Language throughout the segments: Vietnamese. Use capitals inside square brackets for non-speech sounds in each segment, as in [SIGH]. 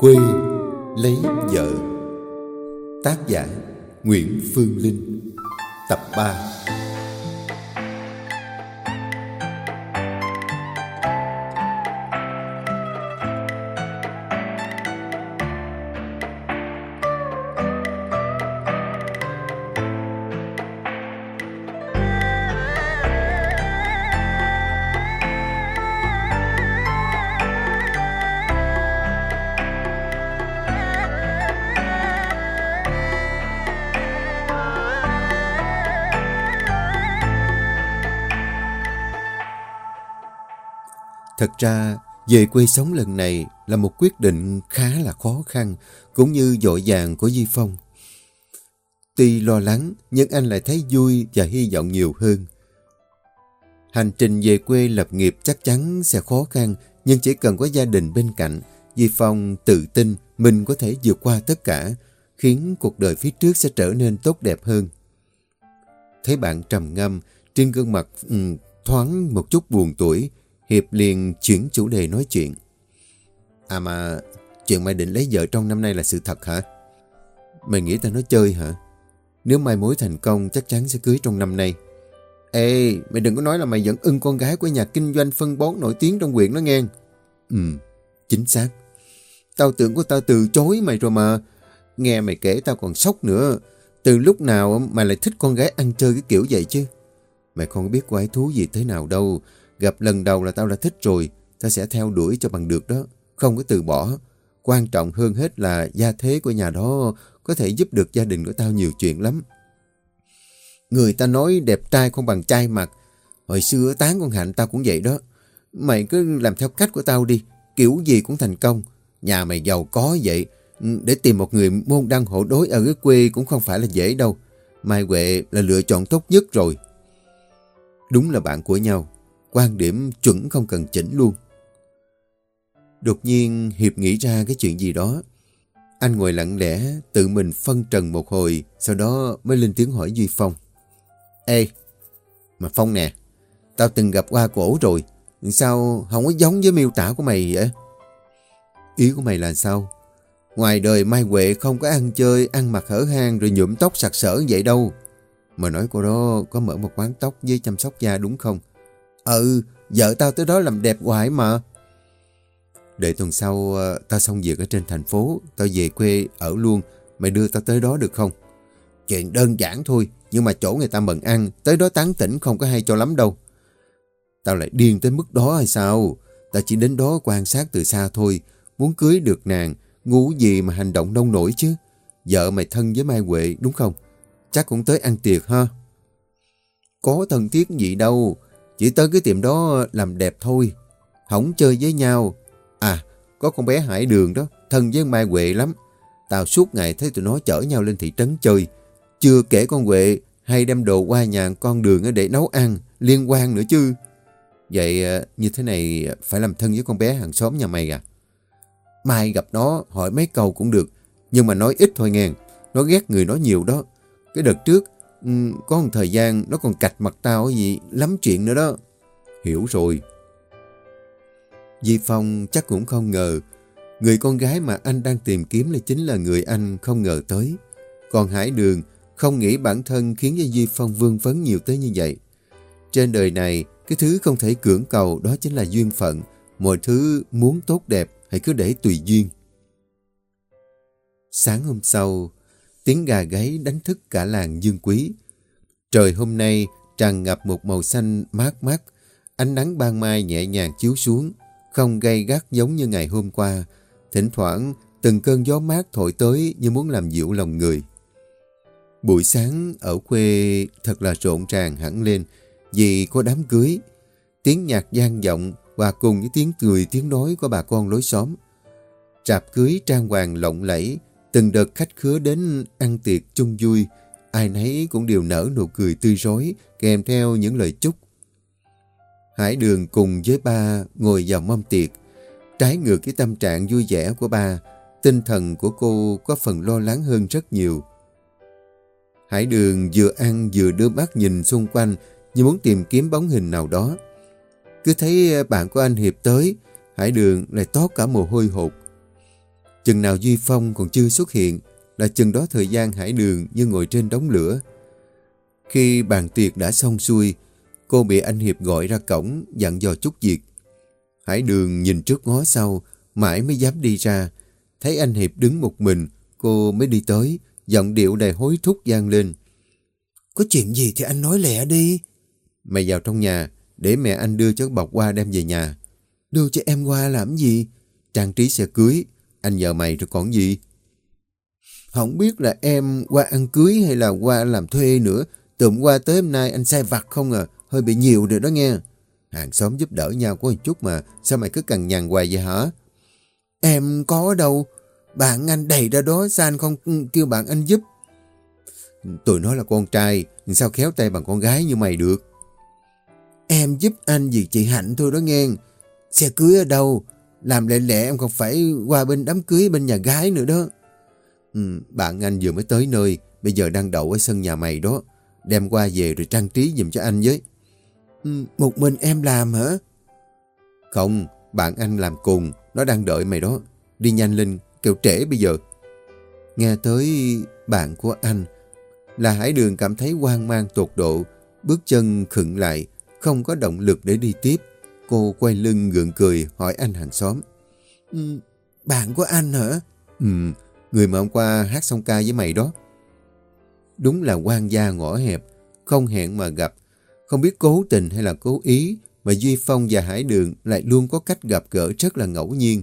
Quê lấy vợ. Tác giả Nguyễn Phương Linh. Tập 3 Thật ra, về quê sống lần này là một quyết định khá là khó khăn, cũng như dội vàng của Di Phong. Tuy lo lắng, nhưng anh lại thấy vui và hy vọng nhiều hơn. Hành trình về quê lập nghiệp chắc chắn sẽ khó khăn, nhưng chỉ cần có gia đình bên cạnh, Di Phong tự tin mình có thể vượt qua tất cả, khiến cuộc đời phía trước sẽ trở nên tốt đẹp hơn. Thấy bạn trầm ngâm, trên gương mặt um, thoáng một chút buồn tuổi, Hiệp liền chuyển chủ đề nói chuyện. À mà, chuyện mày định lấy vợ trong năm nay là sự thật hả? Mày nghĩ tao nói chơi hả? Nếu mai mối thành công chắc chắn sẽ cưới trong năm nay. Ê, mày đừng có nói là mày vẫn ưng con gái của nhà kinh doanh phân bón nổi tiếng trong huyện đó nghe. Ừ, chính xác. Tao tưởng của tao từ chối mày rồi mà. Nghe mày kể tao còn sốc nữa. Từ lúc nào mày lại thích con gái ăn chơi cái kiểu vậy chứ? Mày không biết quái thú gì thế nào đâu. Gặp lần đầu là tao đã thích rồi, tao sẽ theo đuổi cho bằng được đó, không có từ bỏ. Quan trọng hơn hết là gia thế của nhà đó có thể giúp được gia đình của tao nhiều chuyện lắm. Người ta nói đẹp trai không bằng trai mặt. Hồi xưa tán con Hạnh tao cũng vậy đó. Mày cứ làm theo cách của tao đi, kiểu gì cũng thành công. Nhà mày giàu có vậy, ừ, để tìm một người môn đăng hộ đối ở cái quê cũng không phải là dễ đâu. Mai Huệ là lựa chọn tốt nhất rồi. Đúng là bạn của nhau quan điểm chuẩn không cần chỉnh luôn. Đột nhiên Hiệp nghĩ ra cái chuyện gì đó. Anh ngồi lặng lẽ, tự mình phân trần một hồi, sau đó mới lên tiếng hỏi Duy Phong. Ê, mà Phong nè, tao từng gặp qua cổ rồi, sao không có giống với miêu tả của mày vậy? Ý của mày là sao? Ngoài đời Mai Huệ không có ăn chơi, ăn mặc hở hang rồi nhuộm tóc sặc sỡ vậy đâu. Mà nói cô đó có mở một quán tóc với chăm sóc da đúng không? Ừ, vợ tao tới đó làm đẹp hoài mà. Để tuần sau ờ, tao xong việc ở trên thành phố, tao về quê ở luôn, mày đưa tao tới đó được không? Chuyện đơn giản thôi, nhưng mà chỗ người ta mận ăn, tới đó tán tỉnh không có hay cho lắm đâu. Tao lại điên tới mức đó hay sao? Tao chỉ đến đó quan sát từ xa thôi, muốn cưới được nàng, ngu gì mà hành động nông nổi chứ. Vợ mày thân với Mai Huệ đúng không? Chắc cũng tới ăn tiệc ha. Có thân thiết gì đâu, chỉ tới cái tiệm đó làm đẹp thôi. Không chơi với nhau. À, có con bé Hải Đường đó, thân với Mai Huệ lắm. Tao suốt ngày thấy tụi nó chở nhau lên thị trấn chơi. Chưa kể con Huệ hay đem đồ qua nhà con đường để nấu ăn, liên quan nữa chứ. Vậy à, như thế này phải làm thân với con bé hàng xóm nhà mày à? Mai gặp nó hỏi mấy câu cũng được, nhưng mà nói ít thôi nghe. Nó ghét người nói nhiều đó. Cái đợt trước Ừ, có một thời gian nó còn cạch mặt tao gì lắm chuyện nữa đó. Hiểu rồi. Di Phong chắc cũng không ngờ người con gái mà anh đang tìm kiếm là chính là người anh không ngờ tới. Còn Hải Đường không nghĩ bản thân khiến cho Di Phong vương vấn nhiều tới như vậy. Trên đời này, cái thứ không thể cưỡng cầu đó chính là duyên phận. Mọi thứ muốn tốt đẹp hãy cứ để tùy duyên. Sáng hôm sau, Tiếng gà gáy đánh thức cả làng dương quý. Trời hôm nay tràn ngập một màu xanh mát mát. Ánh nắng ban mai nhẹ nhàng chiếu xuống, không gay gắt giống như ngày hôm qua. Thỉnh thoảng, từng cơn gió mát thổi tới như muốn làm dịu lòng người. Buổi sáng ở quê thật là rộn ràng hẳn lên vì có đám cưới. Tiếng nhạc gian vọng và cùng với tiếng cười tiếng nói của bà con lối xóm. Trạp cưới trang hoàng lộng lẫy, Từng đợt khách khứa đến ăn tiệc chung vui, ai nấy cũng đều nở nụ cười tươi rói, kèm theo những lời chúc. Hải đường cùng với ba ngồi vào mâm tiệc. Trái ngược cái tâm trạng vui vẻ của ba, tinh thần của cô có phần lo lắng hơn rất nhiều. Hải đường vừa ăn vừa đưa mắt nhìn xung quanh như muốn tìm kiếm bóng hình nào đó. Cứ thấy bạn của anh Hiệp tới, Hải đường lại tót cả mồ hôi hột. Chừng nào Duy Phong còn chưa xuất hiện là chừng đó thời gian Hải Đường như ngồi trên đống lửa. Khi bàn tiệc đã xong xuôi, cô bị anh Hiệp gọi ra cổng dặn dò chút việc. Hải Đường nhìn trước ngó sau, mãi mới dám đi ra. Thấy anh Hiệp đứng một mình, cô mới đi tới, giọng điệu đầy hối thúc gian lên. Có chuyện gì thì anh nói lẹ đi. Mày vào trong nhà, để mẹ anh đưa cho bọc qua đem về nhà. Đưa cho em qua làm gì? Trang trí xe cưới. Anh nhờ mày rồi còn gì? Không biết là em qua ăn cưới hay là qua làm thuê nữa. Tụm qua tới hôm nay anh sai vặt không à. Hơi bị nhiều rồi đó nghe. Hàng xóm giúp đỡ nhau có một chút mà. Sao mày cứ cằn nhằn hoài vậy hả? Em có đâu. Bạn anh đầy ra đó. Sao anh không kêu bạn anh giúp? Tụi nói là con trai. Sao khéo tay bằng con gái như mày được? Em giúp anh vì chị Hạnh thôi đó nghe. Xe cưới ở đâu? Làm lẹ lẹ em còn phải qua bên đám cưới bên nhà gái nữa đó. Ừ, bạn anh vừa mới tới nơi, bây giờ đang đậu ở sân nhà mày đó. Đem qua về rồi trang trí dùm cho anh với. Ừ, một mình em làm hả? Không, bạn anh làm cùng, nó đang đợi mày đó. Đi nhanh lên, kêu trễ bây giờ. Nghe tới bạn của anh, là Hải Đường cảm thấy hoang mang tột độ, bước chân khựng lại, không có động lực để đi tiếp. Cô quay lưng gượng cười hỏi anh hàng xóm. Ừ, bạn của anh hả? Ừ, người mà hôm qua hát song ca với mày đó. Đúng là quan gia ngõ hẹp, không hẹn mà gặp. Không biết cố tình hay là cố ý mà Duy Phong và Hải Đường lại luôn có cách gặp gỡ rất là ngẫu nhiên.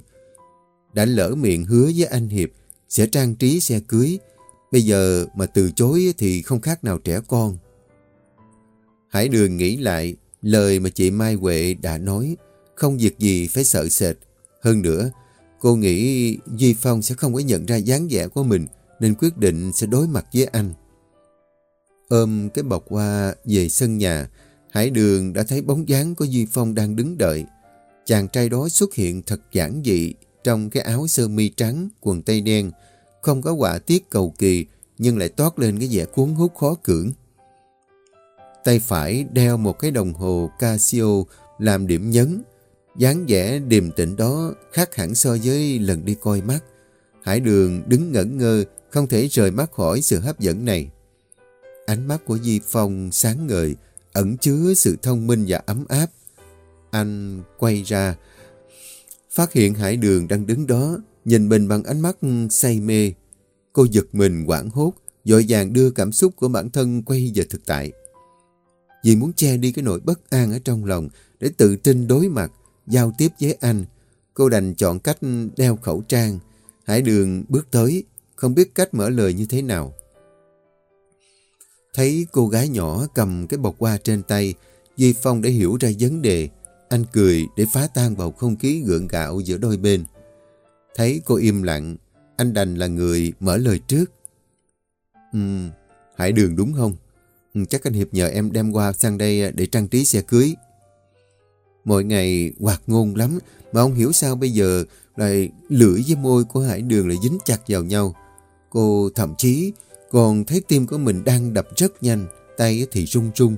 Đã lỡ miệng hứa với anh Hiệp sẽ trang trí xe cưới. Bây giờ mà từ chối thì không khác nào trẻ con. Hải Đường nghĩ lại Lời mà chị Mai Huệ đã nói, không việc gì phải sợ sệt. Hơn nữa, cô nghĩ Duy Phong sẽ không có nhận ra dáng vẻ của mình, nên quyết định sẽ đối mặt với anh. Ôm cái bọc hoa về sân nhà, Hải Đường đã thấy bóng dáng của Duy Phong đang đứng đợi. Chàng trai đó xuất hiện thật giản dị trong cái áo sơ mi trắng, quần tây đen, không có quả tiết cầu kỳ nhưng lại toát lên cái vẻ cuốn hút khó cưỡng. Tay phải đeo một cái đồng hồ Casio làm điểm nhấn. dáng vẻ điềm tĩnh đó khác hẳn so với lần đi coi mắt. Hải đường đứng ngẩn ngơ, không thể rời mắt khỏi sự hấp dẫn này. Ánh mắt của Di Phong sáng ngời, ẩn chứa sự thông minh và ấm áp. Anh quay ra, phát hiện Hải đường đang đứng đó, nhìn mình bằng ánh mắt say mê. Cô giật mình quảng hốt, dội vàng đưa cảm xúc của bản thân quay về thực tại vì muốn che đi cái nỗi bất an ở trong lòng để tự tin đối mặt, giao tiếp với anh. Cô đành chọn cách đeo khẩu trang. Hải đường bước tới, không biết cách mở lời như thế nào. Thấy cô gái nhỏ cầm cái bọc hoa trên tay, Di Phong đã hiểu ra vấn đề. Anh cười để phá tan bầu không khí gượng gạo giữa đôi bên. Thấy cô im lặng, anh đành là người mở lời trước. Ừm, Hải đường đúng không? Ừ, chắc anh Hiệp nhờ em đem qua sang đây à, để trang trí xe cưới. Mỗi ngày hoạt ngôn lắm, mà ông hiểu sao bây giờ lại lưỡi với môi của Hải Đường lại dính chặt vào nhau. Cô thậm chí còn thấy tim của mình đang đập rất nhanh, tay thì run run.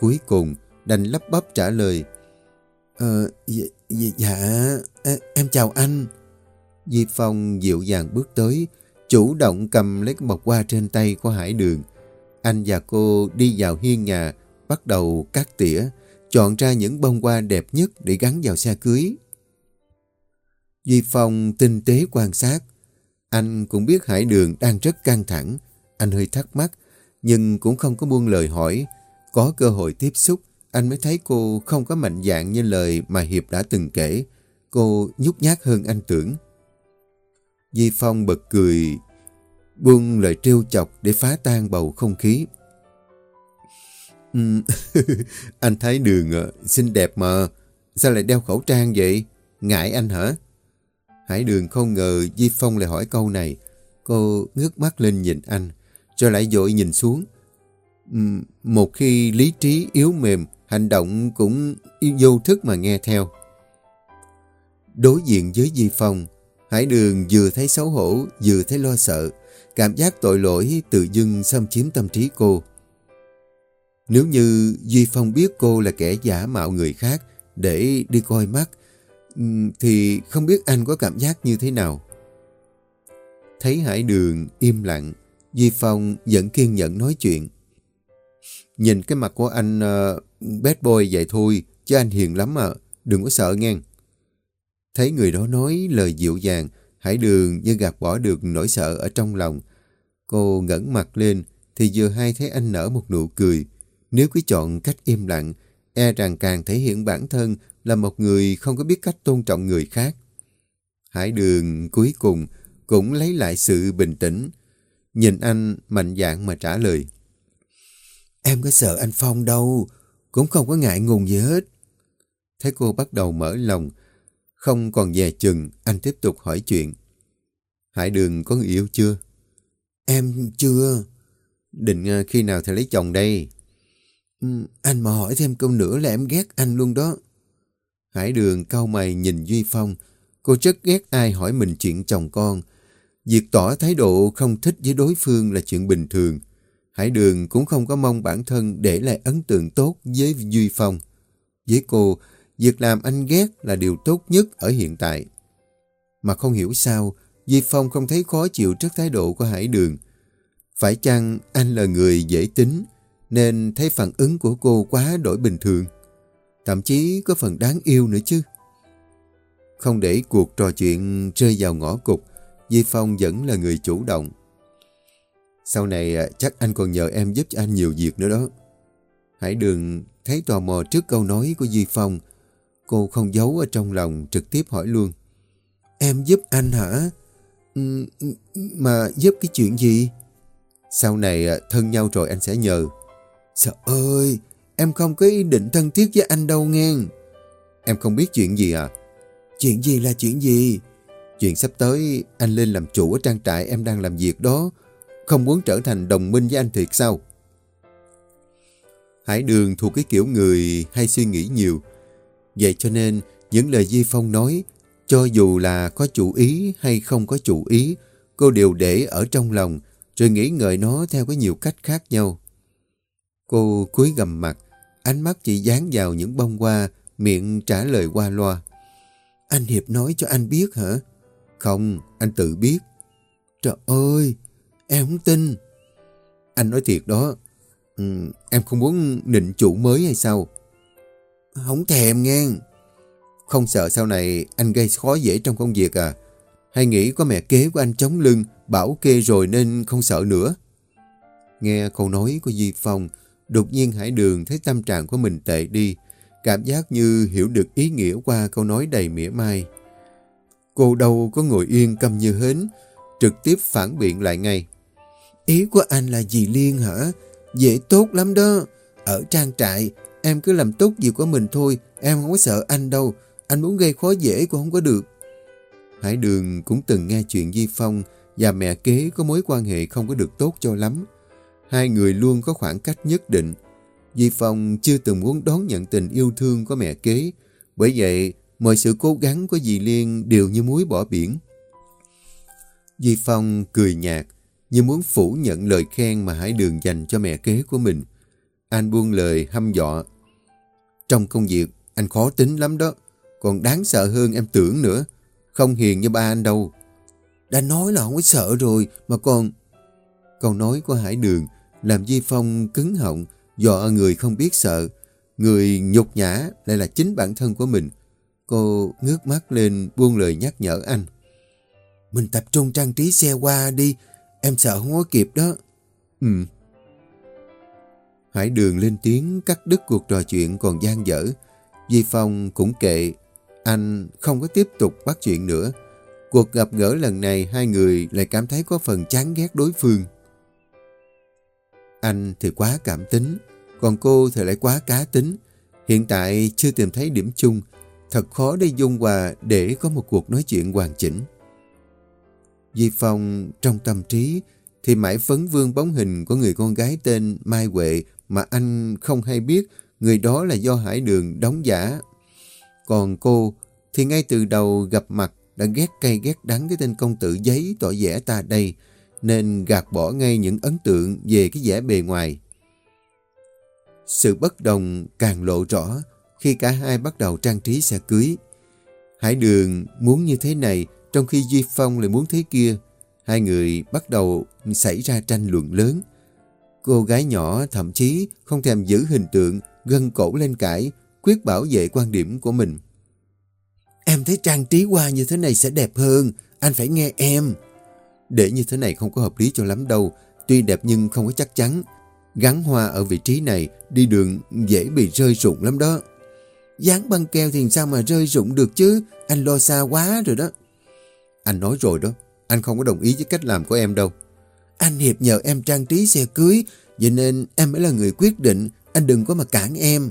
Cuối cùng đành lắp bắp trả lời. Ờ, dạ, dạ, dạ em chào anh. Di Phong dịu dàng bước tới, chủ động cầm lấy cái bọc hoa trên tay của Hải Đường. Anh và cô đi vào hiên nhà, bắt đầu cắt tỉa, chọn ra những bông hoa đẹp nhất để gắn vào xe cưới. Duy Phong tinh tế quan sát. Anh cũng biết Hải Đường đang rất căng thẳng. Anh hơi thắc mắc, nhưng cũng không có buông lời hỏi. Có cơ hội tiếp xúc, anh mới thấy cô không có mạnh dạng như lời mà Hiệp đã từng kể. Cô nhút nhát hơn anh tưởng. Di Phong bật cười buông lời trêu chọc để phá tan bầu không khí. Ừ, [LAUGHS] anh thấy đường à, xinh đẹp mà, sao lại đeo khẩu trang vậy? Ngại anh hả? Hải đường không ngờ Di Phong lại hỏi câu này. Cô ngước mắt lên nhìn anh, rồi lại dội nhìn xuống. Ừ, một khi lý trí yếu mềm, hành động cũng vô thức mà nghe theo. Đối diện với Di Phong, Hải đường vừa thấy xấu hổ, vừa thấy lo sợ. Cảm giác tội lỗi tự dưng xâm chiếm tâm trí cô. Nếu như Duy Phong biết cô là kẻ giả mạo người khác để đi coi mắt, thì không biết anh có cảm giác như thế nào. Thấy Hải Đường im lặng, Duy Phong vẫn kiên nhẫn nói chuyện. Nhìn cái mặt của anh uh, bad boy vậy thôi, chứ anh hiền lắm à, đừng có sợ nghe. Thấy người đó nói lời dịu dàng, Hải Đường như gạt bỏ được nỗi sợ ở trong lòng. Cô ngẩng mặt lên, thì vừa hay thấy anh nở một nụ cười. Nếu cứ chọn cách im lặng, e rằng càng thể hiện bản thân là một người không có biết cách tôn trọng người khác. Hải Đường cuối cùng cũng lấy lại sự bình tĩnh. Nhìn anh mạnh dạn mà trả lời. Em có sợ anh Phong đâu, cũng không có ngại ngùng gì hết. Thấy cô bắt đầu mở lòng, không còn dè chừng, anh tiếp tục hỏi chuyện. Hải Đường có người yêu chưa? Em chưa. Định à, khi nào thì lấy chồng đây? Ừ, anh mà hỏi thêm câu nữa là em ghét anh luôn đó. Hải Đường cau mày nhìn Duy Phong. Cô rất ghét ai hỏi mình chuyện chồng con. Việc tỏ thái độ không thích với đối phương là chuyện bình thường. Hải Đường cũng không có mong bản thân để lại ấn tượng tốt với Duy Phong. Với cô, việc làm anh ghét là điều tốt nhất ở hiện tại. Mà không hiểu sao, Di Phong không thấy khó chịu trước thái độ của Hải Đường. Phải chăng anh là người dễ tính, nên thấy phản ứng của cô quá đổi bình thường? Thậm chí có phần đáng yêu nữa chứ. Không để cuộc trò chuyện rơi vào ngõ cục, Di Phong vẫn là người chủ động. Sau này à, chắc anh còn nhờ em giúp cho anh nhiều việc nữa đó. Hải Đường thấy tò mò trước câu nói của Di Phong. Cô không giấu ở trong lòng trực tiếp hỏi luôn. Em giúp anh hả? Ừ, mà giúp cái chuyện gì? Sau này à, thân nhau rồi anh sẽ nhờ. sợ ơi, em không có ý định thân thiết với anh đâu nghe. Em không biết chuyện gì à? Chuyện gì là chuyện gì? Chuyện sắp tới anh lên làm chủ ở trang trại em đang làm việc đó. Không muốn trở thành đồng minh với anh thiệt sao? Hải Đường thuộc cái kiểu người hay suy nghĩ nhiều. Vậy cho nên những lời Di Phong nói, cho dù là có chủ ý hay không có chủ ý, cô đều để ở trong lòng rồi nghĩ ngợi nó theo có nhiều cách khác nhau. Cô cúi gầm mặt, ánh mắt chỉ dán vào những bông hoa, miệng trả lời qua loa. Anh Hiệp nói cho anh biết hả? Không, anh tự biết. Trời ơi, em không tin. Anh nói thiệt đó, ừ, em không muốn nịnh chủ mới hay sao? Không thèm nghe. Không sợ sau này anh gây khó dễ trong công việc à? Hay nghĩ có mẹ kế của anh chống lưng, bảo kê rồi nên không sợ nữa? Nghe câu nói của Di Phong, đột nhiên Hải Đường thấy tâm trạng của mình tệ đi, cảm giác như hiểu được ý nghĩa qua câu nói đầy mỉa mai. Cô đâu có ngồi yên câm như hến, trực tiếp phản biện lại ngay. Ý của anh là gì Liên hả? Dễ tốt lắm đó. Ở trang trại, em cứ làm tốt việc của mình thôi, em không có sợ anh đâu. Anh muốn gây khó dễ cũng không có được. Hải Đường cũng từng nghe chuyện Di Phong và mẹ kế có mối quan hệ không có được tốt cho lắm. Hai người luôn có khoảng cách nhất định. Di Phong chưa từng muốn đón nhận tình yêu thương của mẹ kế. Bởi vậy, mọi sự cố gắng của dì Liên đều như muối bỏ biển. Di Phong cười nhạt, như muốn phủ nhận lời khen mà Hải Đường dành cho mẹ kế của mình. Anh buông lời hăm dọa. Trong công việc, anh khó tính lắm đó. Còn đáng sợ hơn em tưởng nữa. Không hiền như ba anh đâu. Đã nói là không có sợ rồi, mà còn... Câu nói của Hải Đường làm Di Phong cứng họng, dọa người không biết sợ. Người nhục nhã lại là chính bản thân của mình. Cô ngước mắt lên buông lời nhắc nhở anh. Mình tập trung trang trí xe qua đi, em sợ không có kịp đó. Ừ. Hải đường lên tiếng cắt đứt cuộc trò chuyện còn gian dở. Di Phong cũng kệ, anh không có tiếp tục bắt chuyện nữa. Cuộc gặp gỡ lần này hai người lại cảm thấy có phần chán ghét đối phương. Anh thì quá cảm tính, còn cô thì lại quá cá tính. Hiện tại chưa tìm thấy điểm chung, thật khó để dung hòa để có một cuộc nói chuyện hoàn chỉnh. Di Phong trong tâm trí thì mãi phấn vương bóng hình của người con gái tên Mai Huệ mà anh không hay biết người đó là do Hải Đường đóng giả. Còn cô thì ngay từ đầu gặp mặt đã ghét cay ghét đắng cái tên công tử giấy tỏ vẻ ta đây, nên gạt bỏ ngay những ấn tượng về cái vẻ bề ngoài. Sự bất đồng càng lộ rõ khi cả hai bắt đầu trang trí xe cưới. Hải Đường muốn như thế này, trong khi Duy Phong lại muốn thế kia. Hai người bắt đầu xảy ra tranh luận lớn. Cô gái nhỏ thậm chí không thèm giữ hình tượng, gân cổ lên cãi, quyết bảo vệ quan điểm của mình. Em thấy trang trí hoa như thế này sẽ đẹp hơn, anh phải nghe em. Để như thế này không có hợp lý cho lắm đâu, tuy đẹp nhưng không có chắc chắn. Gắn hoa ở vị trí này, đi đường dễ bị rơi rụng lắm đó. Dán băng keo thì sao mà rơi rụng được chứ, anh lo xa quá rồi đó. Anh nói rồi đó, anh không có đồng ý với cách làm của em đâu. Anh Hiệp nhờ em trang trí xe cưới, vậy nên em mới là người quyết định, anh đừng có mà cản em.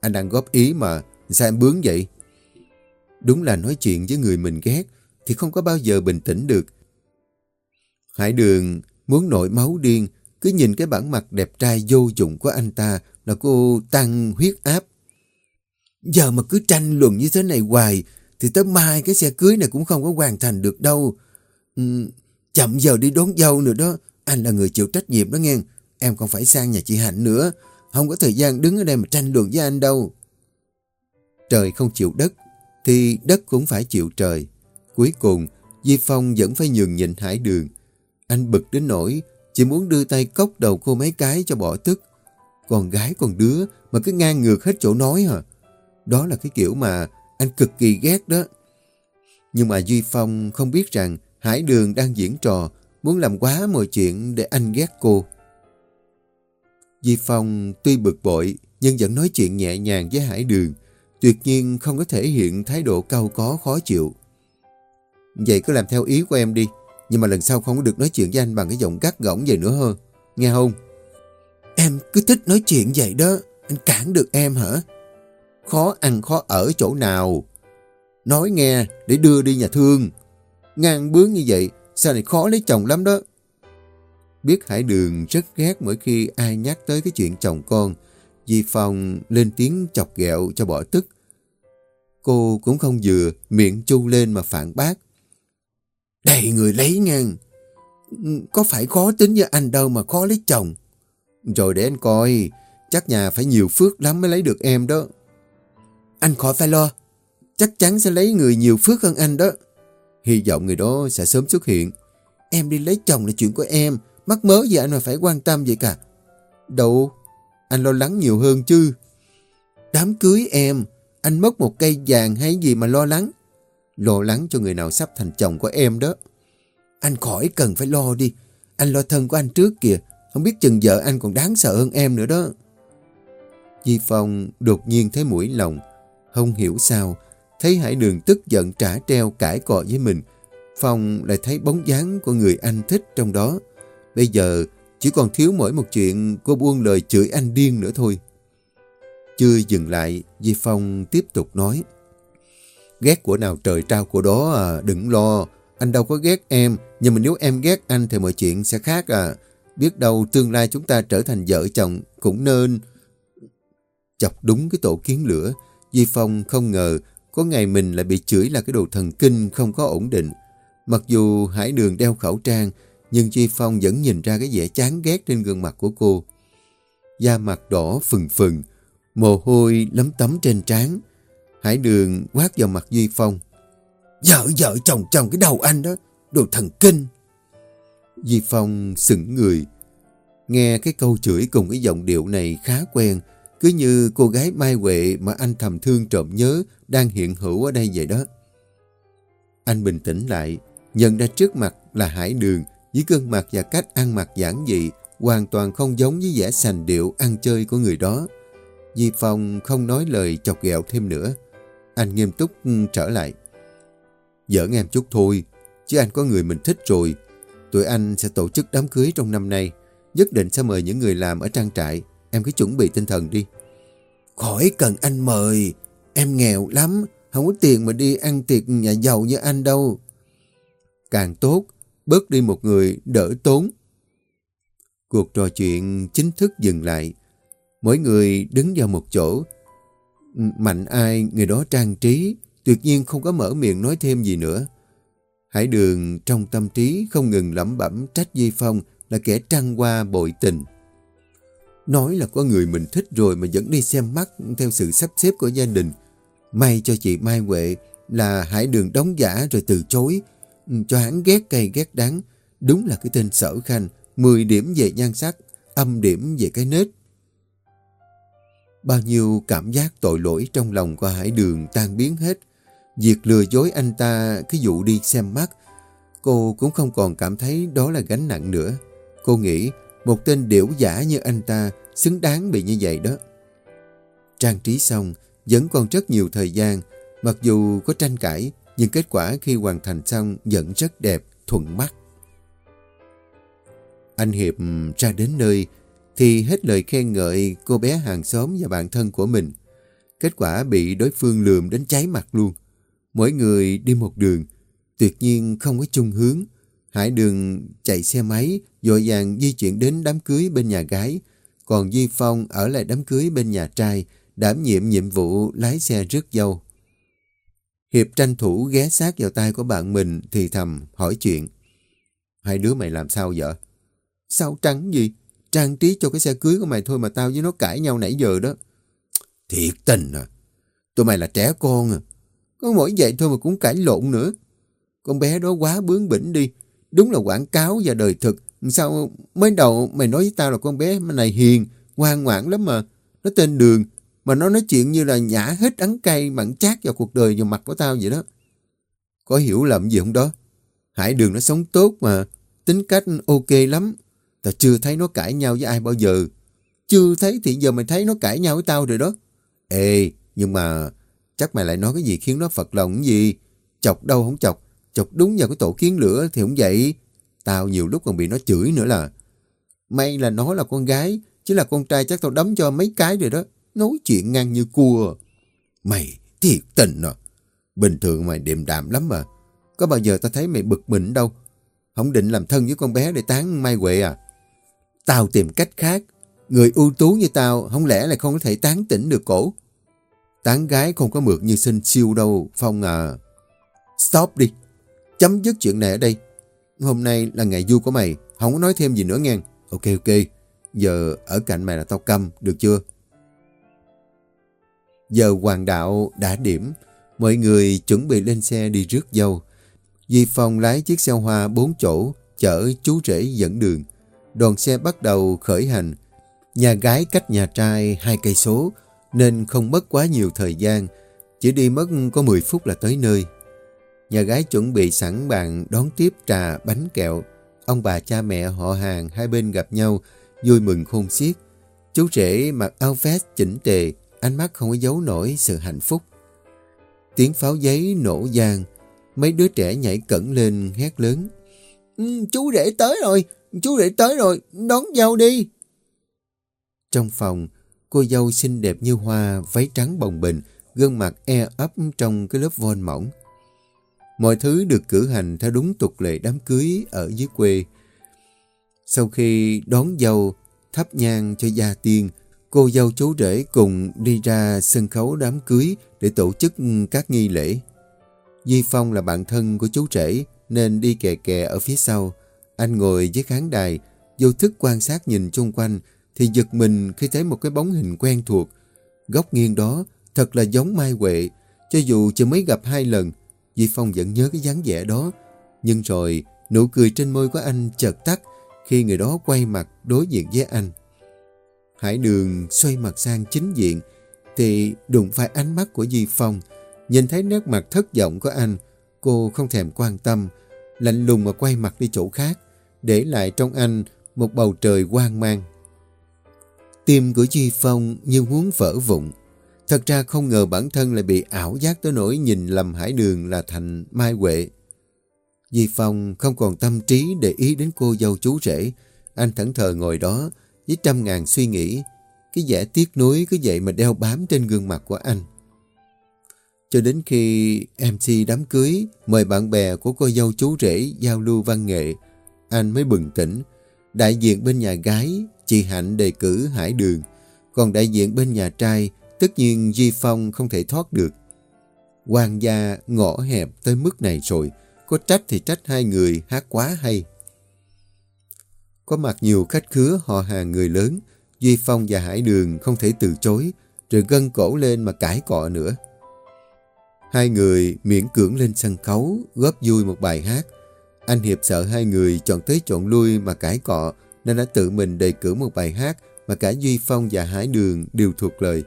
Anh đang góp ý mà, sao em bướng vậy? Đúng là nói chuyện với người mình ghét thì không có bao giờ bình tĩnh được. Hải đường muốn nổi máu điên, cứ nhìn cái bản mặt đẹp trai vô dụng của anh ta là cô tăng huyết áp. Giờ mà cứ tranh luận như thế này hoài thì tới mai cái xe cưới này cũng không có hoàn thành được đâu. Ừ, chậm giờ đi đón dâu nữa đó. Anh là người chịu trách nhiệm đó nghe. Em còn phải sang nhà chị Hạnh nữa. Không có thời gian đứng ở đây mà tranh luận với anh đâu. Trời không chịu đất, thì đất cũng phải chịu trời. Cuối cùng, Di Phong vẫn phải nhường nhịn hải đường. Anh bực đến nỗi, chỉ muốn đưa tay cốc đầu cô mấy cái cho bỏ tức. Còn gái còn đứa mà cứ ngang ngược hết chỗ nói hả? Đó là cái kiểu mà anh cực kỳ ghét đó. Nhưng mà Duy Phong không biết rằng Hải Đường đang diễn trò, muốn làm quá mọi chuyện để anh ghét cô. Duy Phong tuy bực bội, nhưng vẫn nói chuyện nhẹ nhàng với Hải Đường, tuyệt nhiên không có thể hiện thái độ cao có khó chịu. Vậy cứ làm theo ý của em đi, nhưng mà lần sau không có được nói chuyện với anh bằng cái giọng gắt gỏng vậy nữa hơn, nghe không? Em cứ thích nói chuyện vậy đó, anh cản được em hả? Khó ăn khó ở chỗ nào? Nói nghe để đưa đi nhà thương. Ngang bướng như vậy, sao này khó lấy chồng lắm đó. Biết Hải Đường rất ghét mỗi khi ai nhắc tới cái chuyện chồng con, Di Phong lên tiếng chọc ghẹo cho bỏ tức. Cô cũng không vừa, miệng chu lên mà phản bác. Đầy người lấy ngang. Có phải khó tính với anh đâu mà khó lấy chồng. Rồi để anh coi, chắc nhà phải nhiều phước lắm mới lấy được em đó. Anh khỏi phải lo, chắc chắn sẽ lấy người nhiều phước hơn anh đó. Hy vọng người đó sẽ sớm xuất hiện. Em đi lấy chồng là chuyện của em, mắc mớ gì anh mà phải quan tâm vậy cả. Đâu, anh lo lắng nhiều hơn chứ. Đám cưới em, anh mất một cây vàng hay gì mà lo lắng. Lo lắng cho người nào sắp thành chồng của em đó. Anh khỏi cần phải lo đi. Anh lo thân của anh trước kìa. Không biết chừng vợ anh còn đáng sợ hơn em nữa đó. Di Phong đột nhiên thấy mũi lòng. Không hiểu sao, thấy Hải Đường tức giận trả treo cãi cọ với mình. Phong lại thấy bóng dáng của người anh thích trong đó. Bây giờ chỉ còn thiếu mỗi một chuyện cô buông lời chửi anh điên nữa thôi. Chưa dừng lại, Di Phong tiếp tục nói. Ghét của nào trời trao của đó à, đừng lo. Anh đâu có ghét em, nhưng mà nếu em ghét anh thì mọi chuyện sẽ khác à. Biết đâu tương lai chúng ta trở thành vợ chồng cũng nên... Chọc đúng cái tổ kiến lửa, Di Phong không ngờ có ngày mình lại bị chửi là cái đồ thần kinh không có ổn định. Mặc dù Hải Đường đeo khẩu trang, nhưng Di Phong vẫn nhìn ra cái vẻ chán ghét trên gương mặt của cô. Da mặt đỏ phừng phừng, mồ hôi lấm tấm trên trán. Hải Đường quát vào mặt Duy Phong. Vợ vợ chồng chồng cái đầu anh đó, đồ thần kinh. Duy Phong sững người. Nghe cái câu chửi cùng cái giọng điệu này khá quen, cứ như cô gái Mai Huệ mà anh thầm thương trộm nhớ đang hiện hữu ở đây vậy đó. Anh bình tĩnh lại, nhận ra trước mặt là Hải Đường với gương mặt và cách ăn mặc giản dị, hoàn toàn không giống với vẻ sành điệu ăn chơi của người đó. Di Phong không nói lời chọc ghẹo thêm nữa. Anh nghiêm túc ừ, trở lại. Giỡn em chút thôi, chứ anh có người mình thích rồi. Tụi anh sẽ tổ chức đám cưới trong năm nay. Nhất định sẽ mời những người làm ở trang trại. Em cứ chuẩn bị tinh thần đi. Khỏi cần anh mời. Em nghèo lắm. Không có tiền mà đi ăn tiệc nhà giàu như anh đâu. Càng tốt, bớt đi một người đỡ tốn. Cuộc trò chuyện chính thức dừng lại. Mỗi người đứng vào một chỗ. Mạnh ai người đó trang trí, tuyệt nhiên không có mở miệng nói thêm gì nữa. Hải đường trong tâm trí không ngừng lẩm bẩm trách Di Phong là kẻ trăng qua bội tình. Nói là có người mình thích rồi mà vẫn đi xem mắt theo sự sắp xếp của gia đình. May cho chị Mai Huệ là Hải đường đóng giả rồi từ chối, ừ, cho hắn ghét cay ghét đắng. Đúng là cái tên sở khanh, 10 điểm về nhan sắc, âm điểm về cái nết. Bao nhiêu cảm giác tội lỗi trong lòng của Hải Đường tan biến hết. Việc lừa dối anh ta cái vụ đi xem mắt, cô cũng không còn cảm thấy đó là gánh nặng nữa. Cô nghĩ một tên điểu giả như anh ta xứng đáng bị như vậy đó. Trang trí xong, vẫn còn rất nhiều thời gian, mặc dù có tranh cãi, nhưng kết quả khi hoàn thành xong vẫn rất đẹp, thuận mắt. Anh Hiệp ra đến nơi thì hết lời khen ngợi cô bé hàng xóm và bạn thân của mình. Kết quả bị đối phương lườm đến cháy mặt luôn. Mỗi người đi một đường, tuyệt nhiên không có chung hướng. Hải đường chạy xe máy, dội vàng di chuyển đến đám cưới bên nhà gái. Còn Di Phong ở lại đám cưới bên nhà trai, đảm nhiệm nhiệm vụ lái xe rước dâu. Hiệp tranh thủ ghé sát vào tay của bạn mình thì thầm hỏi chuyện. Hai đứa mày làm sao vậy? Sao trắng gì? Trang trí cho cái xe cưới của mày thôi mà tao với nó cãi nhau nãy giờ đó. Thiệt tình à. Tụi mày là trẻ con à. Có mỗi vậy thôi mà cũng cãi lộn nữa. Con bé đó quá bướng bỉnh đi. Đúng là quảng cáo và đời thực. Sao mới đầu mày nói với tao là con bé này hiền, ngoan ngoãn lắm mà. Nó tên Đường, mà nó nói chuyện như là nhả hết đắng cay mặn chát vào cuộc đời vào mặt của tao vậy đó. Có hiểu lầm gì không đó? Hải Đường nó sống tốt mà, tính cách ok lắm. Tao chưa thấy nó cãi nhau với ai bao giờ. Chưa thấy thì giờ mày thấy nó cãi nhau với tao rồi đó. Ê, nhưng mà chắc mày lại nói cái gì khiến nó phật lòng cái gì. Chọc đâu không chọc, chọc đúng vào cái tổ kiến lửa thì không vậy. Tao nhiều lúc còn bị nó chửi nữa là. May là nó là con gái, chứ là con trai chắc tao đấm cho mấy cái rồi đó. Nói chuyện ngang như cua. Mày thiệt tình à. Bình thường mày điềm đạm lắm mà. Có bao giờ tao thấy mày bực mình đâu. Không định làm thân với con bé để tán Mai Huệ à. Tao tìm cách khác. Người ưu tú như tao không lẽ lại không có thể tán tỉnh được cổ. Tán gái không có mượt như sinh siêu đâu, Phong à. Stop đi. Chấm dứt chuyện này ở đây. Hôm nay là ngày vui của mày. Không có nói thêm gì nữa nghe. Ok ok. Giờ ở cạnh mày là tao câm, được chưa? Giờ hoàng đạo đã điểm. Mọi người chuẩn bị lên xe đi rước dâu. Di Phong lái chiếc xe hoa bốn chỗ, chở chú rể dẫn đường. Đoàn xe bắt đầu khởi hành. Nhà gái cách nhà trai hai cây số, nên không mất quá nhiều thời gian. Chỉ đi mất có 10 phút là tới nơi. Nhà gái chuẩn bị sẵn bàn đón tiếp trà, bánh kẹo. Ông bà cha mẹ họ hàng hai bên gặp nhau, vui mừng khôn xiết. Chú rể mặc áo vest chỉnh tề, ánh mắt không có giấu nổi sự hạnh phúc. Tiếng pháo giấy nổ giang, mấy đứa trẻ nhảy cẩn lên hét lớn. Ừ, chú rể tới rồi, chú rể tới rồi, đón dâu đi. Trong phòng, cô dâu xinh đẹp như hoa, váy trắng bồng bềnh, gương mặt e ấp trong cái lớp von mỏng. Mọi thứ được cử hành theo đúng tục lệ đám cưới ở dưới quê. Sau khi đón dâu, thắp nhang cho gia tiên, cô dâu chú rể cùng đi ra sân khấu đám cưới để tổ chức các nghi lễ. Di Phong là bạn thân của chú rể nên đi kè kè ở phía sau. Anh ngồi dưới khán đài, vô thức quan sát nhìn chung quanh thì giật mình khi thấy một cái bóng hình quen thuộc. Góc nghiêng đó thật là giống Mai Huệ. Cho dù chỉ mới gặp hai lần, Di Phong vẫn nhớ cái dáng vẻ đó. Nhưng rồi nụ cười trên môi của anh chợt tắt khi người đó quay mặt đối diện với anh. Hải đường xoay mặt sang chính diện thì đụng phải ánh mắt của Di Phong. Nhìn thấy nét mặt thất vọng của anh, cô không thèm quan tâm, lạnh lùng mà quay mặt đi chỗ khác, để lại trong anh một bầu trời quang mang. Tim của Di Phong như muốn vỡ vụn. Thật ra không ngờ bản thân lại bị ảo giác tới nỗi nhìn lầm hải đường là thành Mai Huệ. Di Phong không còn tâm trí để ý đến cô dâu chú rể. Anh thẫn thờ ngồi đó với trăm ngàn suy nghĩ. Cái vẻ tiếc nuối cứ vậy mà đeo bám trên gương mặt của anh. Cho đến khi MC đám cưới mời bạn bè của cô dâu chú rể giao lưu văn nghệ, anh mới bừng tỉnh. Đại diện bên nhà gái, chị Hạnh đề cử Hải Đường. Còn đại diện bên nhà trai, tất nhiên Di Phong không thể thoát được. Hoàng gia ngõ hẹp tới mức này rồi, có trách thì trách hai người hát quá hay. Có mặt nhiều khách khứa họ hàng người lớn, Duy Phong và Hải Đường không thể từ chối, rồi gân cổ lên mà cãi cọ nữa. Hai người miễn cưỡng lên sân khấu, góp vui một bài hát. Anh Hiệp sợ hai người chọn tới chọn lui mà cãi cọ nên đã tự mình đề cử một bài hát mà cả Duy Phong và Hải Đường đều thuộc lời.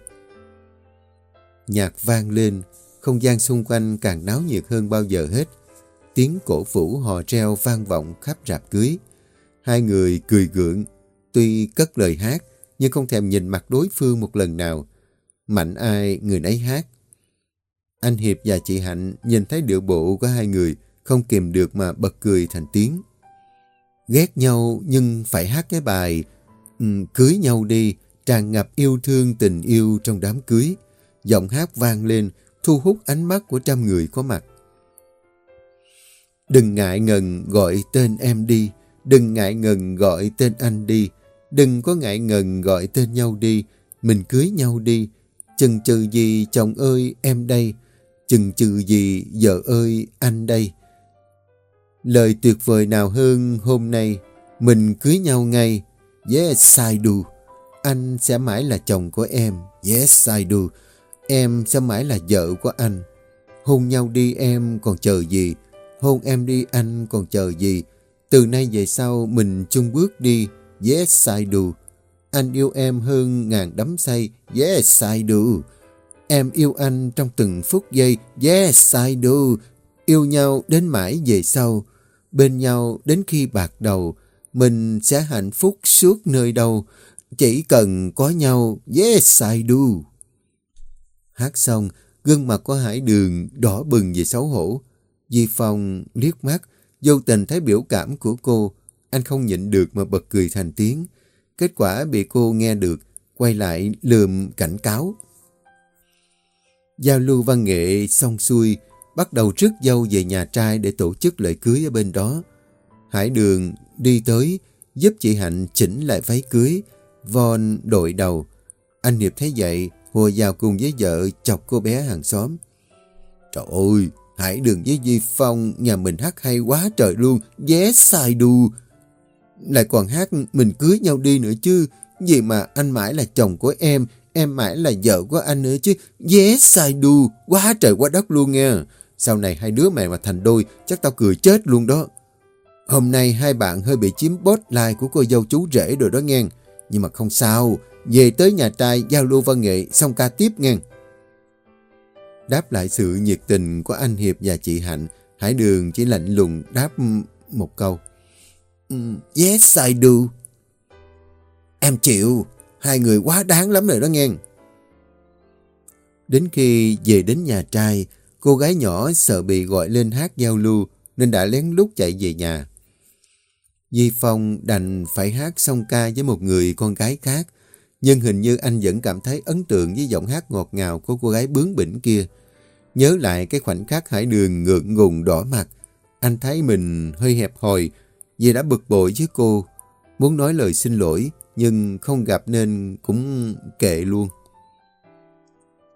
Nhạc vang lên, không gian xung quanh càng náo nhiệt hơn bao giờ hết. Tiếng cổ vũ hò reo vang vọng khắp rạp cưới. Hai người cười gượng, tuy cất lời hát, nhưng không thèm nhìn mặt đối phương một lần nào. Mạnh ai người nấy hát. Anh Hiệp và chị Hạnh nhìn thấy điệu bộ của hai người, không kìm được mà bật cười thành tiếng. Ghét nhau nhưng phải hát cái bài um, Cưới nhau đi, tràn ngập yêu thương tình yêu trong đám cưới. Giọng hát vang lên, thu hút ánh mắt của trăm người có mặt. Đừng ngại ngần gọi tên em đi, đừng ngại ngần gọi tên anh đi, đừng có ngại ngần gọi tên nhau đi, mình cưới nhau đi. Chừng chừ gì chồng ơi em đây, chừng chừ gì vợ ơi anh đây. Lời tuyệt vời nào hơn hôm nay, mình cưới nhau ngay. Yes, I do. Anh sẽ mãi là chồng của em. Yes, I do. Em sẽ mãi là vợ của anh. Hôn nhau đi em còn chờ gì? Hôn em đi anh còn chờ gì? Từ nay về sau mình chung bước đi. Yes, I do. Anh yêu em hơn ngàn đắm say. Yes, I do. Em yêu anh trong từng phút giây. Yes, I do. Yêu nhau đến mãi về sau. Bên nhau đến khi bạc đầu. Mình sẽ hạnh phúc suốt nơi đâu. Chỉ cần có nhau. Yes, I do. Hát xong, gương mặt của Hải Đường đỏ bừng vì xấu hổ. Di Phong liếc mắt, vô tình thấy biểu cảm của cô. Anh không nhịn được mà bật cười thành tiếng. Kết quả bị cô nghe được, quay lại lườm cảnh cáo. Giao lưu văn nghệ xong xuôi, bắt đầu rước dâu về nhà trai để tổ chức lễ cưới ở bên đó. Hải Đường đi tới, giúp chị Hạnh chỉnh lại váy cưới, von đội đầu. Anh Hiệp thấy vậy, hùa vào cùng với vợ chọc cô bé hàng xóm. Trời ơi, Hải Đường với Di Phong nhà mình hát hay quá trời luôn, vé sai đu. Lại còn hát mình cưới nhau đi nữa chứ, vì mà anh mãi là chồng của em, em mãi là vợ của anh nữa chứ, vé sai đu, quá trời quá đất luôn nha. Sau này hai đứa mày mà thành đôi, chắc tao cười chết luôn đó. Hôm nay hai bạn hơi bị chiếm bót like của cô dâu chú rể rồi đó nghe. Nhưng mà không sao, về tới nhà trai giao lưu văn nghệ xong ca tiếp nghe. Đáp lại sự nhiệt tình của anh Hiệp và chị Hạnh, Hải Đường chỉ lạnh lùng đáp một câu. Ừ, yes, I do. Em chịu, hai người quá đáng lắm rồi đó nghe. Đến khi về đến nhà trai, cô gái nhỏ sợ bị gọi lên hát giao lưu nên đã lén lút chạy về nhà. Di Phong đành phải hát song ca với một người con gái khác, nhưng hình như anh vẫn cảm thấy ấn tượng với giọng hát ngọt ngào của cô gái bướng bỉnh kia. Nhớ lại cái khoảnh khắc hải đường ngượng ngùng đỏ mặt, anh thấy mình hơi hẹp hòi vì đã bực bội với cô. Muốn nói lời xin lỗi, nhưng không gặp nên cũng kệ luôn.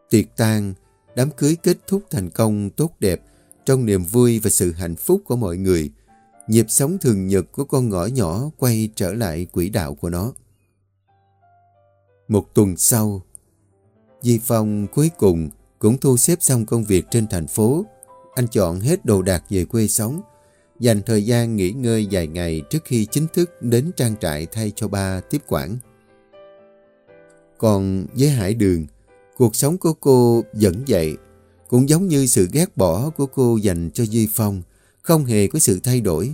Tiệc tang, đám cưới kết thúc thành công tốt đẹp trong niềm vui và sự hạnh phúc của mọi người. Nhịp sống thường nhật của con ngõ nhỏ quay trở lại quỹ đạo của nó. Một tuần sau, Di Phong cuối cùng cũng thu xếp xong công việc trên thành phố. Anh chọn hết đồ đạc về quê sống, dành thời gian nghỉ ngơi vài ngày trước khi chính thức đến trang trại thay cho ba tiếp quản. Còn với Hải Đường, cuộc sống của cô vẫn vậy, cũng giống như sự ghét bỏ của cô dành cho Duy Phong, không hề có sự thay đổi.